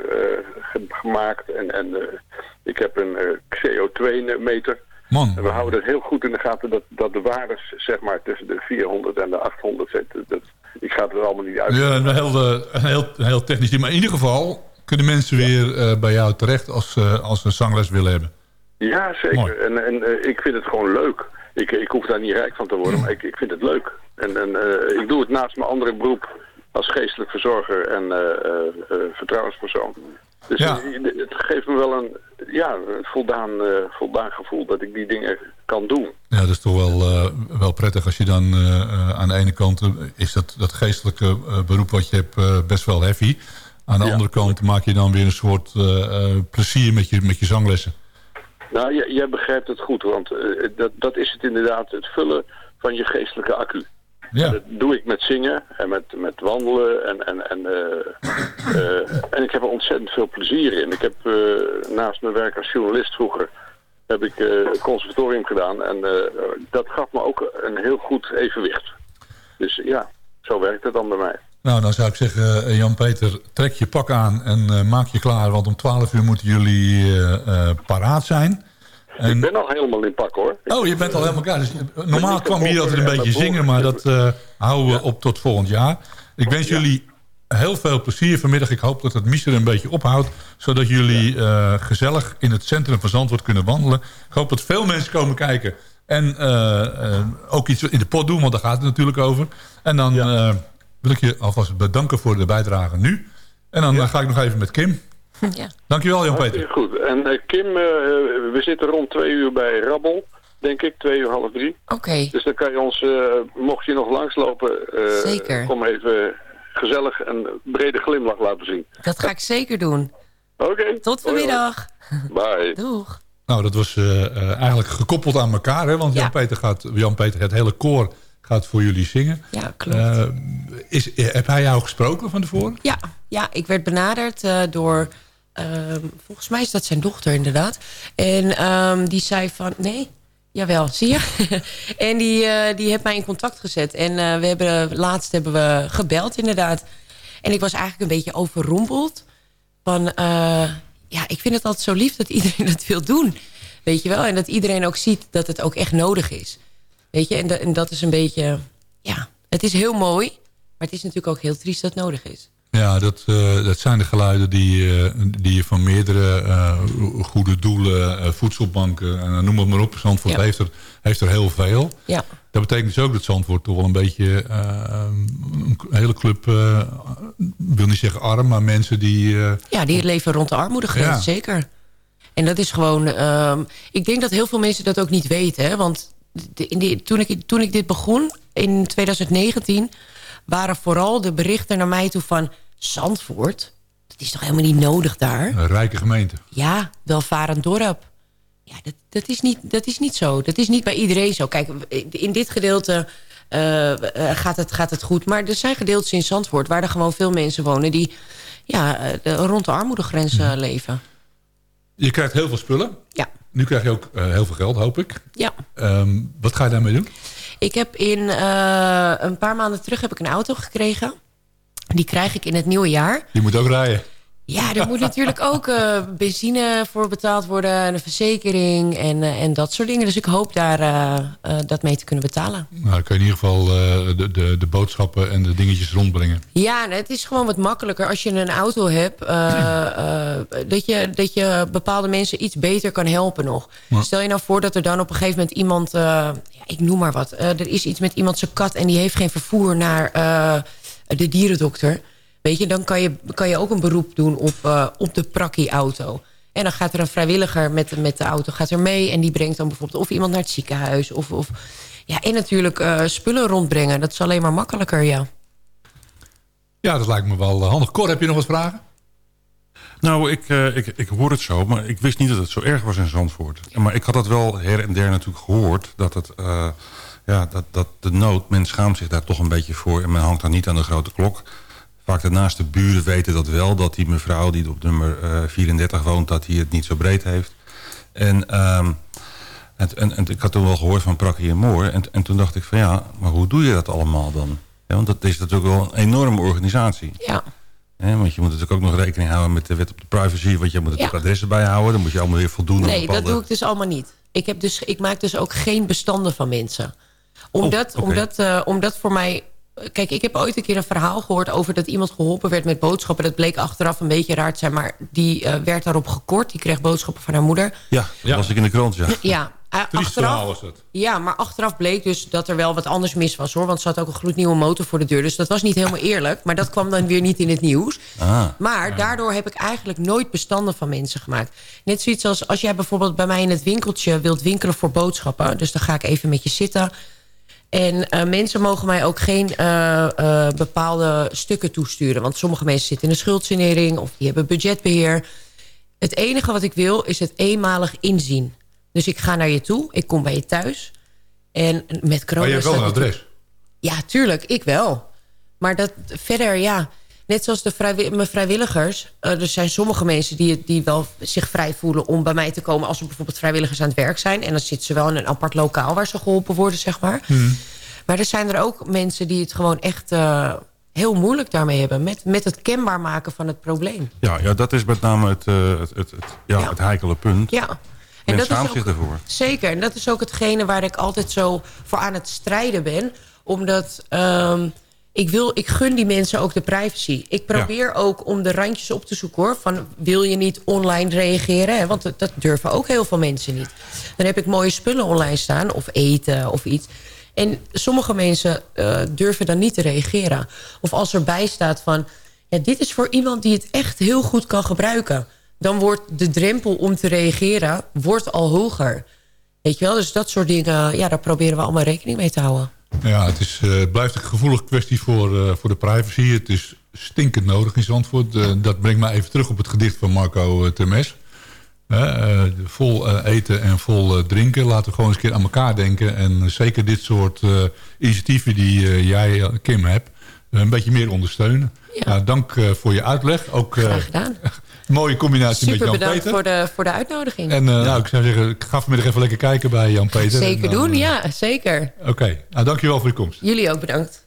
ge- gemaakt. En, en ik heb een eh, CO2-meter. Man. En we houden het heel goed in de gaten dat, dat de waardes zeg maar tussen de 400 en de 800 zitten. Dat, ik ga het er allemaal niet uit. Ja, een heel, een heel, een heel technisch. Maar in ieder geval kunnen mensen weer eh, bij jou terecht als, ze als ze zangles willen hebben. Ja, zeker. Mooi. En, en eh, ik vind het gewoon leuk. Ik, ik hoef daar niet rijk van te worden, maar ik, ik vind het leuk. En, en ik doe het naast mijn andere beroep als geestelijk verzorger en vertrouwenspersoon. Dus Ja. het geeft me wel een, ja, een voldaan, voldaan gevoel dat ik die dingen kan doen. Ja, dat is toch wel, wel prettig als je dan aan de ene kant... is dat, dat geestelijke beroep wat je hebt best wel heavy. Aan de andere kant maak je dan weer een soort eh, eh, plezier met je, met je zanglessen. Nou, jij, begrijpt het goed, want eh, dat, dat is het inderdaad, het vullen van je geestelijke accu. Ja. Dat doe ik met zingen en met, met wandelen en, en, en, en ik heb er ontzettend veel plezier in. Ik heb naast mijn werk als journalist vroeger heb ik het conservatorium gedaan en dat gaf me ook een heel goed evenwicht. Dus ja, zo werkt het dan bij mij. Nou, dan zou ik zeggen, eh, Jan-Peter, trek je pak aan en eh, maak je klaar. Want om 12 uur moeten jullie eh, paraat zijn. En... Ik ben al helemaal in pak hoor. Oh, je bent al helemaal klaar. Dus, normaal kwam hier altijd een beetje en zingen, maar dat houden we op tot volgend jaar. Ik wens jullie heel veel plezier vanmiddag. Ik hoop dat het mister een beetje ophoudt, zodat jullie gezellig in het centrum van Zandvoort kunnen wandelen. Ik hoop dat veel mensen komen kijken en ook iets in de pot doen, want daar gaat het natuurlijk over. En dan wil ik je alvast bedanken voor de bijdrage nu. En dan eh, ga ik nog even met Kim. <laughs> Ja. Dankjewel Jan-Peter. Goed. En eh, Kim, eh, we zitten rond twee uur bij Rabbel, denk ik. Twee uur, half drie. Oké. Dus dan kan je ons, eh, mocht je nog langslopen... eh, Zeker. Kom even gezellig een brede glimlach laten zien. Dat ga ik zeker doen. Oké. Tot vanmiddag. Bye. Doeg. Nou, dat was eigenlijk gekoppeld aan elkaar. Hè? Want Jan-Peter gaat, Jan-Peter, het hele koor gaat voor jullie zingen. Ja, klopt. Eh, is, heb hij jou gesproken van tevoren? Ja, ja ik werd benaderd eh, door... ehm, volgens mij is dat zijn dochter inderdaad. En ehm, die zei van... Nee, jawel, zie je? <laughs> en die, eh, die heeft mij in contact gezet. En eh, we hebben, laatst hebben we gebeld inderdaad. En ik was eigenlijk een beetje overrompeld. Van, eh, ja, ik vind het altijd zo lief dat <laughs> iedereen dat wil doen. Weet je wel? En dat iedereen ook ziet dat het ook echt nodig is. Weet je? En, da- en dat is een beetje... Ja, het is heel mooi. Maar het is natuurlijk ook heel triest dat het nodig is. Ja, dat, eh, dat zijn de geluiden die, eh, die je van meerdere eh, goede doelen, voedselbanken, en noem het maar op. Zandvoort Ja. heeft, er, heeft er heel veel. Ja. Dat betekent dus ook dat Zandvoort toch wel een beetje een hele club, ik wil niet zeggen arm, maar mensen die... Ja, die leven rond de armoedegrens, Ja. zeker. En dat is gewoon... ehm, ik denk dat heel veel mensen dat ook niet weten. Hè? Want in die, toen, ik, toen ik dit begon, in 2019... waren vooral de berichten naar mij toe van... Zandvoort, dat is toch helemaal niet nodig daar? een rijke gemeente. Ja, welvarend dorp. Ja, dat, dat, is niet, dat is niet zo. Dat is niet bij iedereen zo. Kijk, in dit gedeelte eh, eh, gaat, het, gaat het goed. Maar er zijn gedeeltes in Zandvoort... waar er gewoon veel mensen wonen... die ja, eh, de- rond de armoedegrens eh, leven. Je krijgt heel veel spullen. Ja. Nu krijg je ook eh, heel veel geld, hoop ik. Ja. Ehm, wat ga je daarmee doen? Ik heb in eh, een paar maanden terug heb ik een auto gekregen. Die krijg ik in het nieuwe jaar. Je moet ook rijden. Ja, er moet natuurlijk ook eh, benzine voor betaald worden... en een verzekering en, eh, en dat soort dingen. Dus ik hoop daar eh, dat mee te kunnen betalen. Nou, dan kun je in ieder geval de, de, de boodschappen en de dingetjes rondbrengen. Ja, het is gewoon wat makkelijker als je een auto hebt... dat, je, dat je bepaalde mensen iets beter kan helpen nog. Ja. Stel je nou voor dat er dan op een gegeven moment iemand... ja, ik noem maar wat. er is iets met iemand zijn kat en die heeft geen vervoer naar de dierendokter. Weet je, dan kan je, kan je ook een beroep doen op, eh, op de prakkie-auto. En dan gaat er een vrijwilliger met, met de auto gaat er mee... en die brengt dan bijvoorbeeld of iemand naar het ziekenhuis... of, of ja, en natuurlijk eh, spullen rondbrengen. Dat is alleen maar makkelijker, ja. Ja, dat lijkt me wel eh, handig. Cor, heb je nog wat vragen? Nou, ik, eh, ik, ik hoor het zo, maar ik wist niet dat het zo erg was in Zandvoort. Maar ik had dat wel her en der natuurlijk gehoord. Dat, het, eh, ja, dat, dat de nood, men schaamt zich daar toch een beetje voor. En men hangt dan niet aan de grote klok. Vaak de naaste buren weten dat wel. Dat die mevrouw die op nummer eh, 34 woont, dat hij het niet zo breed heeft. En, ehm, en, en, en ik had toen wel gehoord van Prakkie en Moor. En, en toen dacht ik van ja, maar hoe doe je dat allemaal dan? Ja, want dat is natuurlijk wel een enorme organisatie. Ja. Want je moet natuurlijk ook nog rekening houden met de wet op de privacy. Want je moet natuurlijk Ja. adressen bijhouden. Dan moet je allemaal weer voldoen Nee, bepaalde... dat doe ik dus allemaal niet. Ik, heb dus, ik maak dus ook geen bestanden van mensen. Omdat, Oh, omdat, eh, omdat voor mij... Kijk, ik heb ooit een keer een verhaal gehoord over dat iemand geholpen werd met boodschappen. Dat bleek achteraf een beetje raar te zijn, maar die eh, werd daarop gekort. Die kreeg boodschappen van haar moeder. Ja, dat was ik in de krant, ja. <laughs> Ja, eh, Triest achteraf, verhaal was dat. ja, maar achteraf bleek dus dat er wel wat anders mis was hoor. Want ze had ook een gloednieuwe motor voor de deur. Dus dat was niet helemaal eerlijk. Maar dat kwam dan weer niet in het nieuws. Ah. Maar daardoor heb ik eigenlijk nooit bestanden van mensen gemaakt. Net zoiets als als jij bijvoorbeeld bij mij in het winkeltje wilt winkelen voor boodschappen. Dus dan ga ik even met je zitten. En eh, mensen mogen mij ook geen eh, eh, bepaalde stukken toesturen. Want sommige mensen zitten in een schuldsanering of die hebben budgetbeheer. Het enige wat ik wil is het eenmalig inzien. Dus ik ga naar je toe, ik kom bij je thuis. En met corona... Maar je hebt wel een adres. ja, tuurlijk, ik wel. Maar dat verder, ja... Net zoals de vrijwi- mijn vrijwilligers. eh, er zijn sommige mensen die, die wel zich vrij voelen om bij mij te komen... als er bijvoorbeeld vrijwilligers aan het werk zijn. En dan zitten ze wel in een apart lokaal waar ze geholpen worden, zeg maar. Maar er zijn er ook mensen die het gewoon echt eh, heel moeilijk daarmee hebben. Met, met het kenbaar maken van het probleem. Ja, ja, dat is met name het, eh, het, het, het- ja, het heikele punt. Ja. En dat is ook- zich ervoor. Zeker, en dat is ook hetgene waar ik altijd zo voor aan het strijden ben. Omdat ehm, ik, wil, ik gun die mensen ook de privacy. Ik probeer ook om de randjes op te zoeken hoor. Van wil je niet online reageren? Hè? Want dat, dat durven ook heel veel mensen niet. Dan heb ik mooie spullen online staan of eten of iets. En sommige mensen eh, durven dan niet te reageren. Of als erbij staat van... Ja, dit is voor iemand die het echt heel goed kan gebruiken. Dan wordt de drempel om te reageren wordt al hoger. Weet je wel? Dus dat soort dingen, ja, daar proberen we allemaal rekening mee te houden. Ja, het is, eh, blijft een gevoelige kwestie voor, eh, voor de privacy. Het is stinkend nodig in Zandvoort. Eh, dat brengt mij even terug op het gedicht van Marco eh, vol eten en vol drinken. Laten we gewoon eens een keer aan elkaar denken. En zeker dit soort initiatieven die jij, Kim, hebt... een beetje meer ondersteunen. Ja. dank eh, voor je uitleg. Ook, Graag gedaan. <laughs> mooie combinatie Super met Jan bedankt Peter. voor de, voor de uitnodiging. En eh, nou, ik zou zeggen, ik ga vanmiddag even lekker kijken bij Jan Peter. Zeker dan, doen, eh, ja, zeker. Oké, nou, dankjewel voor je komst. Jullie ook bedankt.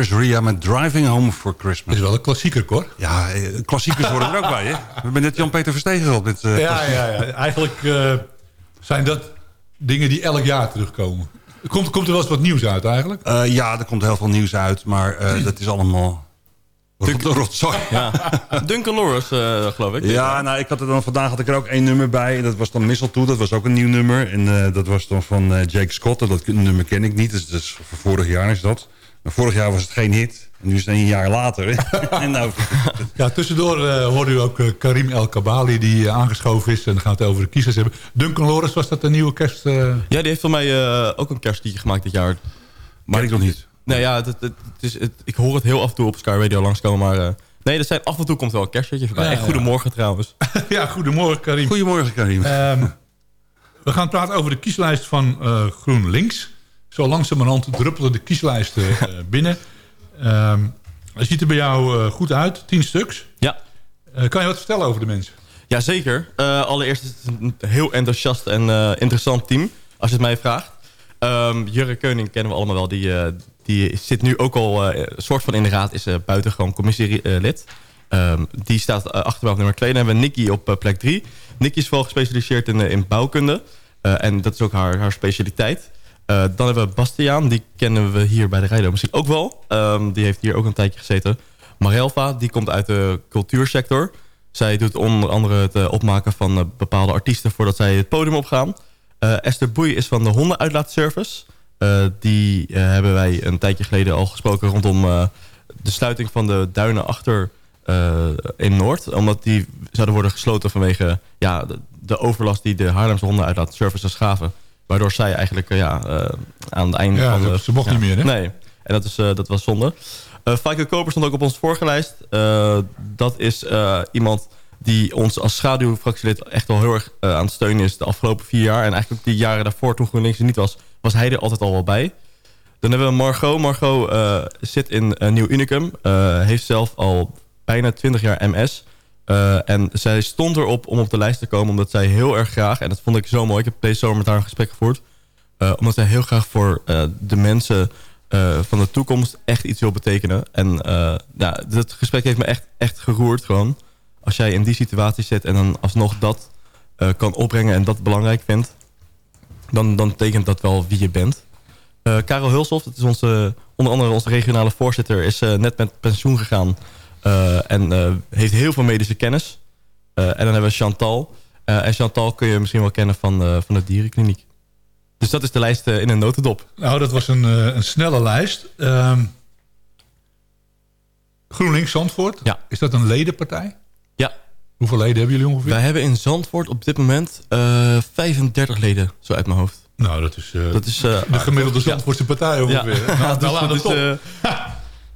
Chris Ria met Driving Home for Christmas. is wel een klassieker, hoor. Ja, eh, klassiekers horen er ook bij, hè? We hebben net Jan-Peter Verstegen gehad met eh, ja, ja, ja, eigenlijk eh, zijn dat dingen die elk jaar terugkomen. Komt, komt er wel eens wat nieuws uit eigenlijk? Eh, ja, er komt heel veel nieuws uit, maar eh, dat is allemaal rot, rotzooi. Ja. Duncan Lawrence, eh, geloof ik. Ja, nou, ik had er dan, vandaag had ik er ook één nummer bij. En dat was dan Mistletoe, dat was ook een nieuw nummer. En eh, dat was dan van eh, Jake Scott. En dat nummer ken ik niet, dus dat is vorig jaar is dat. Maar vorig jaar was het geen hit. En nu is het een jaar later. <laughs> en nou, Ja, tussendoor eh hoorde u ook eh, Karim El Kabali die eh, aangeschoven is. En dan gaan we het over de kiezers hebben. Duncan Lawrence, was dat een nieuwe kerst? eh? Ja, die heeft voor mij eh, ook een kerstliedje gemaakt dit jaar. Maar ik nog niet. Nee, ja, het, het, het is, het- ik hoor het heel af en toe op Sky Radio langskomen, maar... eh, nee, er zijn, af en toe komt wel een kerstliedje voorbij. Ja, en ja. goedemorgen trouwens. <laughs> ja, goedemorgen Karim. Goedemorgen Karim. Ehm, <laughs> we gaan praten over de kieslijst van eh, GroenLinks. Zo langzamerhand druppelen de kieslijsten eh, binnen. Ehm het ziet er bij jou eh, goed uit, tien stuks. Ja. Eh, kan je wat vertellen over de mensen? Jazeker. Eh allereerst is het een heel enthousiast en interessant team, als je het mij vraagt. Ehm Jurre Keuning kennen we allemaal wel. Die, die zit nu ook al een soort van in de raad, is uh, buitengewoon commissielid. Ehm die staat achter mij op nummer 2. Dan hebben we Nikki op plek 3. Nikki is vooral gespecialiseerd in, in bouwkunde. En dat is ook haar, haar specialiteit. Eh, dan hebben we Bastiaan, die kennen we hier bij de Rijdo misschien ook wel. Ehm, die heeft hier ook een tijdje gezeten. Marelva, die komt uit de cultuursector. Zij doet onder andere het eh, opmaken van eh, bepaalde artiesten... voordat zij het podium opgaan. Esther Boei is van de hondenuitlaatservice. Die hebben wij een tijdje geleden al gesproken... rondom de sluiting van de duinen achter in Noord. Omdat die zouden worden gesloten vanwege ja, de, de overlast... die de Haarlemse hondenuitlaatservices gaven. Waardoor zij eigenlijk eh, ja, eh, aan het einde Ja, van... ze- de- ze mocht ja, niet meer, hè? Nee, en dat, is, eh, dat was zonde. Fijke Koper stond ook op onze voorgelijst. Dat is iemand die ons als schaduwfractielid echt wel heel erg aan het steunen is de afgelopen vier jaar. En eigenlijk ook die jaren daarvoor, toen GroenLinks er niet was, was hij er altijd al wel bij. Dan hebben we Margot. Margot zit in Nieuw Unicum. heeft zelf al bijna 20 jaar MS. Eh, en zij stond erop om op de lijst te komen... omdat zij heel erg graag... en dat vond ik zo mooi... ik heb deze zomer met haar een gesprek gevoerd... eh, omdat zij heel graag voor eh, de mensen van de toekomst... echt iets wil betekenen. En ja, dat gesprek heeft me echt, echt geroerd gewoon. Als jij in die situatie zit... en dan alsnog dat kan opbrengen en dat belangrijk vindt... dan, dan betekent dat wel wie je bent. Karel Hulshoff, dat is onze, onder andere onze regionale voorzitter... is net met pensioen gegaan... eh, en eh, heeft heel veel medische kennis. Eh, en dan hebben we Chantal. En Chantal kun je misschien wel kennen van, van de dierenkliniek. Dus dat is de lijst in een notendop. Nou, dat was een, een snelle lijst. Ehm, GroenLinks Zandvoort. Ja. Is dat een ledenpartij? Ja. Hoeveel leden hebben jullie ongeveer? Wij hebben in Zandvoort op dit moment eh 35 leden, zo uit mijn hoofd. Nou, dat is, dat is de gemiddelde Zandvoortse partij ongeveer. Ja. Nou, <laughs> Dus de dat is,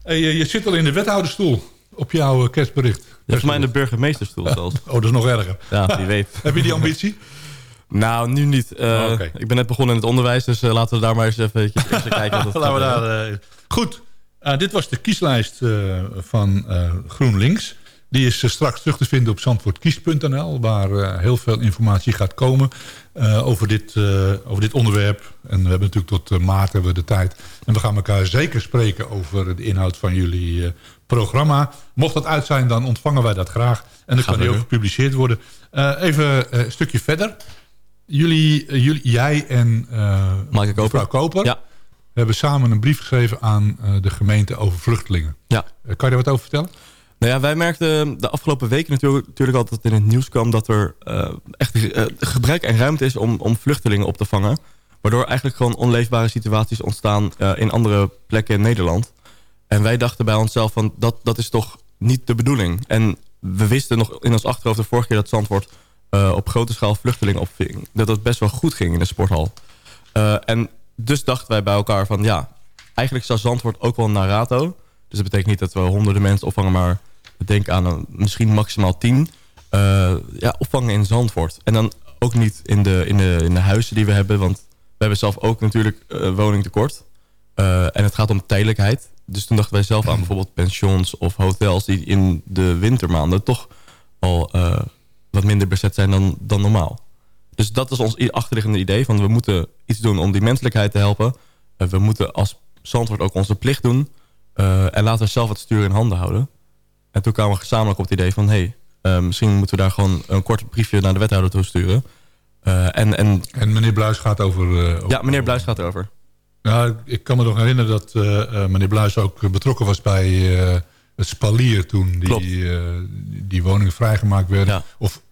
Hey, je, je zit al in de wethouderstoel op jouw eh, kerstbericht. Ja, voor mij in de burgemeesterstoel zelfs. Oh, dat is nog erger. Ja, wie weet. <laughs> Heb je die ambitie? Nou, nu niet. Oh, oké. Ik ben net begonnen in het onderwijs, dus eh, laten we daar maar eens even, kijken. Wat <laughs> dat Laten we daar, goed, dit was de kieslijst van GroenLinks. Die is straks terug te vinden op zandvoortkies.nl... waar heel veel informatie gaat komen over, dit, over dit onderwerp. En we hebben natuurlijk tot maart hebben we de tijd. En we gaan elkaar zeker spreken over de inhoud van jullie programma. Mocht dat uit zijn, dan ontvangen wij dat graag. En dan Gaan kan we die ook doen. gepubliceerd worden. Eh, even eh, een stukje verder. Jullie, eh, jullie, jij en uh, mevrouw Koper... Ja. hebben samen een brief geschreven aan de gemeente over vluchtelingen. Ja. Kan je daar wat over vertellen? Nou ja, wij merkten de afgelopen weken natuurlijk, natuurlijk altijd in het nieuws kwam... dat er echt gebrek en ruimte is om, om vluchtelingen op te vangen. Waardoor eigenlijk gewoon onleefbare situaties ontstaan in andere plekken in Nederland. En wij dachten bij onszelf van dat, dat is toch niet de bedoeling. En we wisten nog in ons achterhoofd de vorige keer dat Zandvoort eh, op grote schaal vluchtelingen opving. Dat het best wel goed ging in de sporthal. Eh, en dus dachten wij bij elkaar van ja, eigenlijk zou Zandvoort ook wel een Narato. Dus dat betekent niet dat we honderden mensen opvangen, maar denk aan een, misschien maximaal tien. eh, ja, opvangen in Zandvoort. En dan ook niet in de, in, de, in de huizen die we hebben, want we hebben zelf ook natuurlijk woningtekort. En het gaat om tijdelijkheid. Dus toen dachten wij zelf aan bijvoorbeeld pensions of hotels... die in de wintermaanden toch al eh, wat minder bezet zijn dan, dan normaal. Dus dat is ons achterliggende idee. Van we moeten iets doen om die menselijkheid te helpen. Eh, we moeten als Zandvoort ook onze plicht doen. eh, en laten we zelf het stuur in handen houden. En toen kwamen we gezamenlijk op het idee van... hé, hey, misschien moeten we daar gewoon een kort briefje naar de wethouder toe sturen. En, en, en meneer Bluis gaat over... over ja, meneer Bluis gaat erover. Ja, ik kan me nog herinneren dat uh, meneer Bluis ook betrokken was bij uh, het spalier... toen die, die woningen vrijgemaakt werden. Ja. Of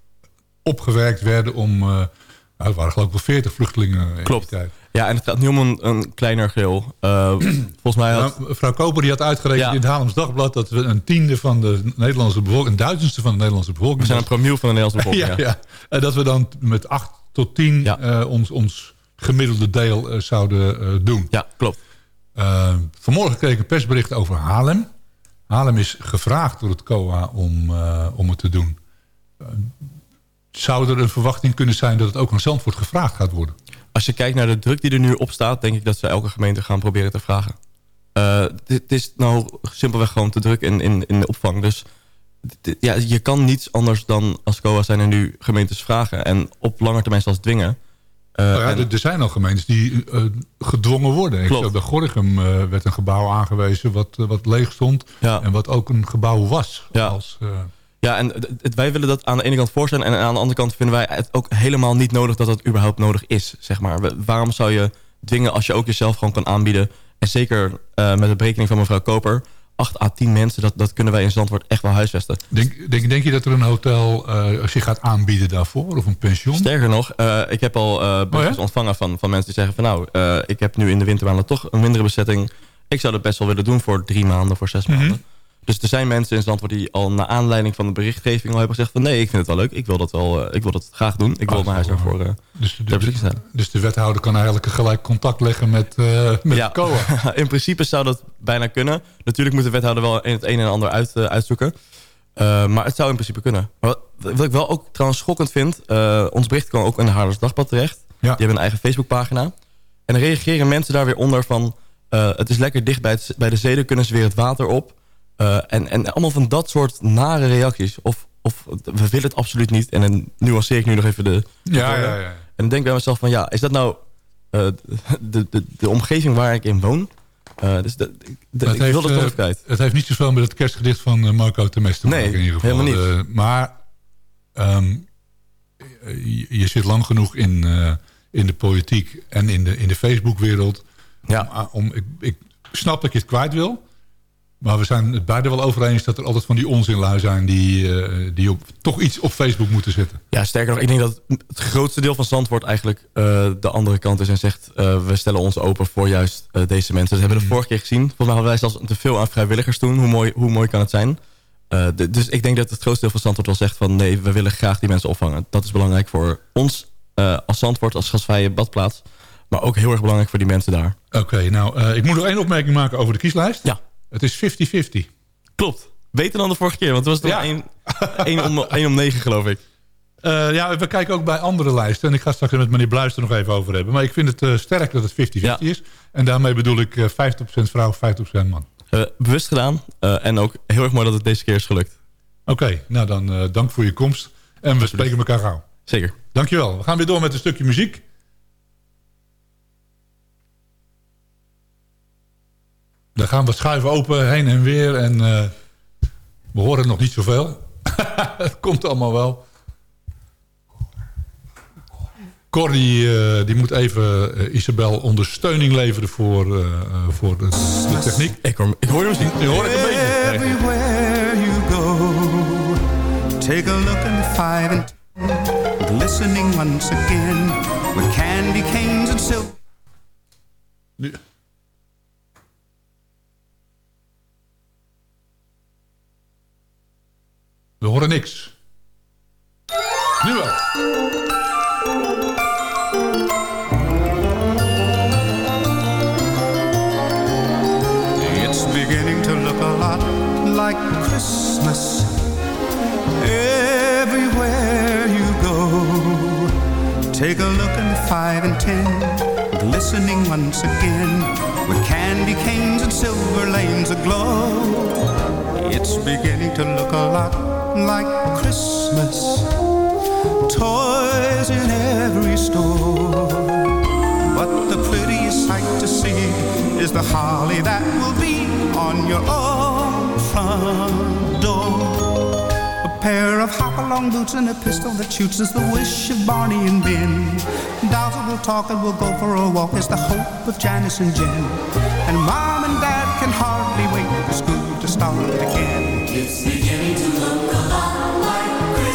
opgewerkt werden om... nou, er waren geloof ik wel 40 vluchtelingen in Klopt. die tijd. Ja, en het gaat niet om een, een kleiner geheel. volgens mij had... nou, mevrouw Koper die had uitgerekend ja. in het Haarlems Dagblad... dat we een tiende van de Nederlandse bevolking... een duizendste van de Nederlandse bevolking... We zijn een promiel van de Nederlandse <laughs> bevolking, ja, ja. En dat we dan met 8 tot 10 ja. ons... ons gemiddelde deel uh, zouden uh, doen. Ja, klopt. Uh, vanmorgen kreeg ik een persbericht over Haarlem. Haarlem is gevraagd door het COA om, om het te doen. zou er een verwachting kunnen zijn dat het ook aan Zandvoort gevraagd gaat worden? Als je kijkt naar de druk die er nu op staat... denk ik dat ze elke gemeente gaan proberen te vragen. Het is nou simpelweg gewoon te druk in, in, in de opvang. Dus ja, je kan niets anders dan als COA zijn er nu gemeentes vragen. En op lange termijn zelfs dwingen... Uh, ja. Er zijn al gemeentes die uh, gedwongen worden. Klopt. Bij Gorinchem uh, werd een gebouw aangewezen wat, wat leeg stond. Ja. En wat ook een gebouw was. Ja, als, ja en het, wij willen dat aan de ene kant voorstellen. En aan de andere kant vinden wij het ook helemaal niet nodig dat dat überhaupt nodig is. Zeg maar. Waarom zou je dwingen als je ook jezelf gewoon kan aanbieden? En zeker met de berekening van mevrouw Koper... 8 à 10 mensen, dat, dat kunnen wij in Zandvoort echt wel huisvesten. Denk, denk, denk je dat er een hotel uh, zich gaat aanbieden daarvoor? Of een pension? Sterker nog, uh, ik heb al uh, berichtjes oh ontvangen van, van mensen die zeggen van... nou, ik heb nu in de wintermaanden toch een mindere bezetting. Ik zou dat best wel willen doen voor drie maanden, voor zes mm -hmm. maanden. Dus er zijn mensen in Zandvoort die al naar aanleiding van de berichtgeving al hebben gezegd van... nee, ik vind het wel leuk, ik wil dat, wel, ik wil dat graag doen. Ik wil oh, mijn huis daarvoor uh, dus, de, dus, dus de wethouder kan eigenlijk gelijk contact leggen met, uh, met ja, de COA? <laughs> in principe zou dat bijna kunnen. Natuurlijk moet de wethouder wel het een en ander uit, uitzoeken. Maar het zou in principe kunnen. Wat, wat ik wel ook trouwens schokkend vind... ons bericht kwam ook in de Haarlems Dagblad terecht. Ja. Die hebben een eigen Facebookpagina. En dan reageren mensen daar weer onder van... het is lekker dicht bij, het, bij de zeden, kunnen ze weer het water op... Uh, en, en allemaal van dat soort nare reacties. Of, of we willen het absoluut niet. En dan nuanceer ik nu nog even de... Ja, ja, ja. En dan denk ik bij mezelf van... ja, is dat nou uh, de, de, de omgeving waar ik in woon? Uh, dus het ik heeft, wil dat even kwijt. Het heeft niet zoveel met het kerstgedicht van Marco Temes te maken nee, in ieder geval. helemaal niet. maar um, je, je, zit lang genoeg in, in de politiek en in de, in de Facebookwereld. Ja. Om, om, ik, ik snap dat je het kwijt wil... Maar we zijn het beide wel over eens dat er altijd van die onzinlui zijn... die, uh, die op, toch iets op Facebook moeten zetten. Ja, sterker nog, ik denk dat het grootste deel van Zandvoort eigenlijk uh, de andere kant is... en zegt, uh, we stellen ons open voor juist deze mensen. Dat hebben we de vorige keer gezien. Volgens mij hadden wij zelfs te veel aan vrijwilligers toen. Hoe mooi, hoe mooi kan het zijn? Dus ik denk dat het grootste deel van Zandvoort wel zegt van... nee, we willen graag die mensen opvangen. Dat is belangrijk voor ons als Zandvoort, als gastvrije badplaats... maar ook heel erg belangrijk voor die mensen daar. Oké, okay, nou, ik moet nog één opmerking maken over de kieslijst. Ja. Het is 50-50. Klopt. Beter dan de vorige keer, want het was toch ja. 1 om, om 9 geloof ik. Uh, ja, we kijken ook bij andere lijsten. En ik ga straks met meneer Bluis er nog even over hebben. Maar ik vind het uh, sterk dat het 50-50 ja. is. En daarmee bedoel ik uh, 50% vrouw, 50% man. Bewust gedaan. en ook heel erg mooi dat het deze keer is gelukt. Oké, okay, nou dan dank voor je komst. En we spreken elkaar gauw. Zeker. Dankjewel. We gaan weer door met een stukje muziek. Daar gaan we schuiven open, heen en weer. En uh, we horen nog niet zoveel. <laughs> Het komt allemaal wel. Cor die, uh, die moet even uh, Isabel ondersteuning leveren voor, uh, voor de, de, techniek. Ik hoor, ik hoor hem zien. Ik hoor het een beetje. Everywhere you go Take a look in the five and Glistening once again With candy canes and silk We horen niks. Nu wel. It's beginning to look a lot like Christmas Everywhere you go Take a look in five and ten Glistening once again With candy canes and silver lanes aglow It's beginning to look a lot like Christmas Toys in every store But the prettiest sight to see is the holly that will be on your own front door. A pair of hop-along boots and a pistol that shoots is the wish of Barney and Ben. Dolls will talk and we'll go for a walk is the hope of Janice and Jen. And Mom and Dad can hardly wait for school to start again. It's beginning to look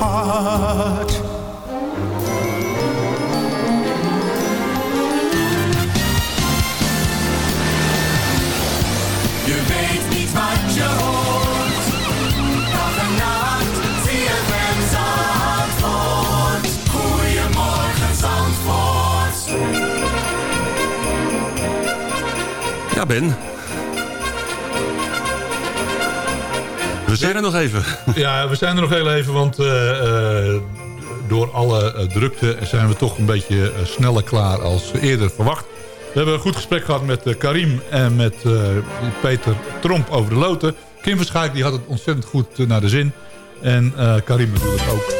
heart. Je weet niet wat je hoort. Dag en nacht, zie je het Zandvoort. Goedemorgen Zandvoort. Ja, Ben. Zijn er nog even. Ja, we zijn er nog heel even, want eh, eh, door alle eh, drukte zijn we toch een beetje sneller klaar als eerder verwacht. We hebben een goed gesprek gehad met Karim en met Peter Tromp over de loten. Kim Verschaik die had het ontzettend goed naar de zin. En Karim natuurlijk ook.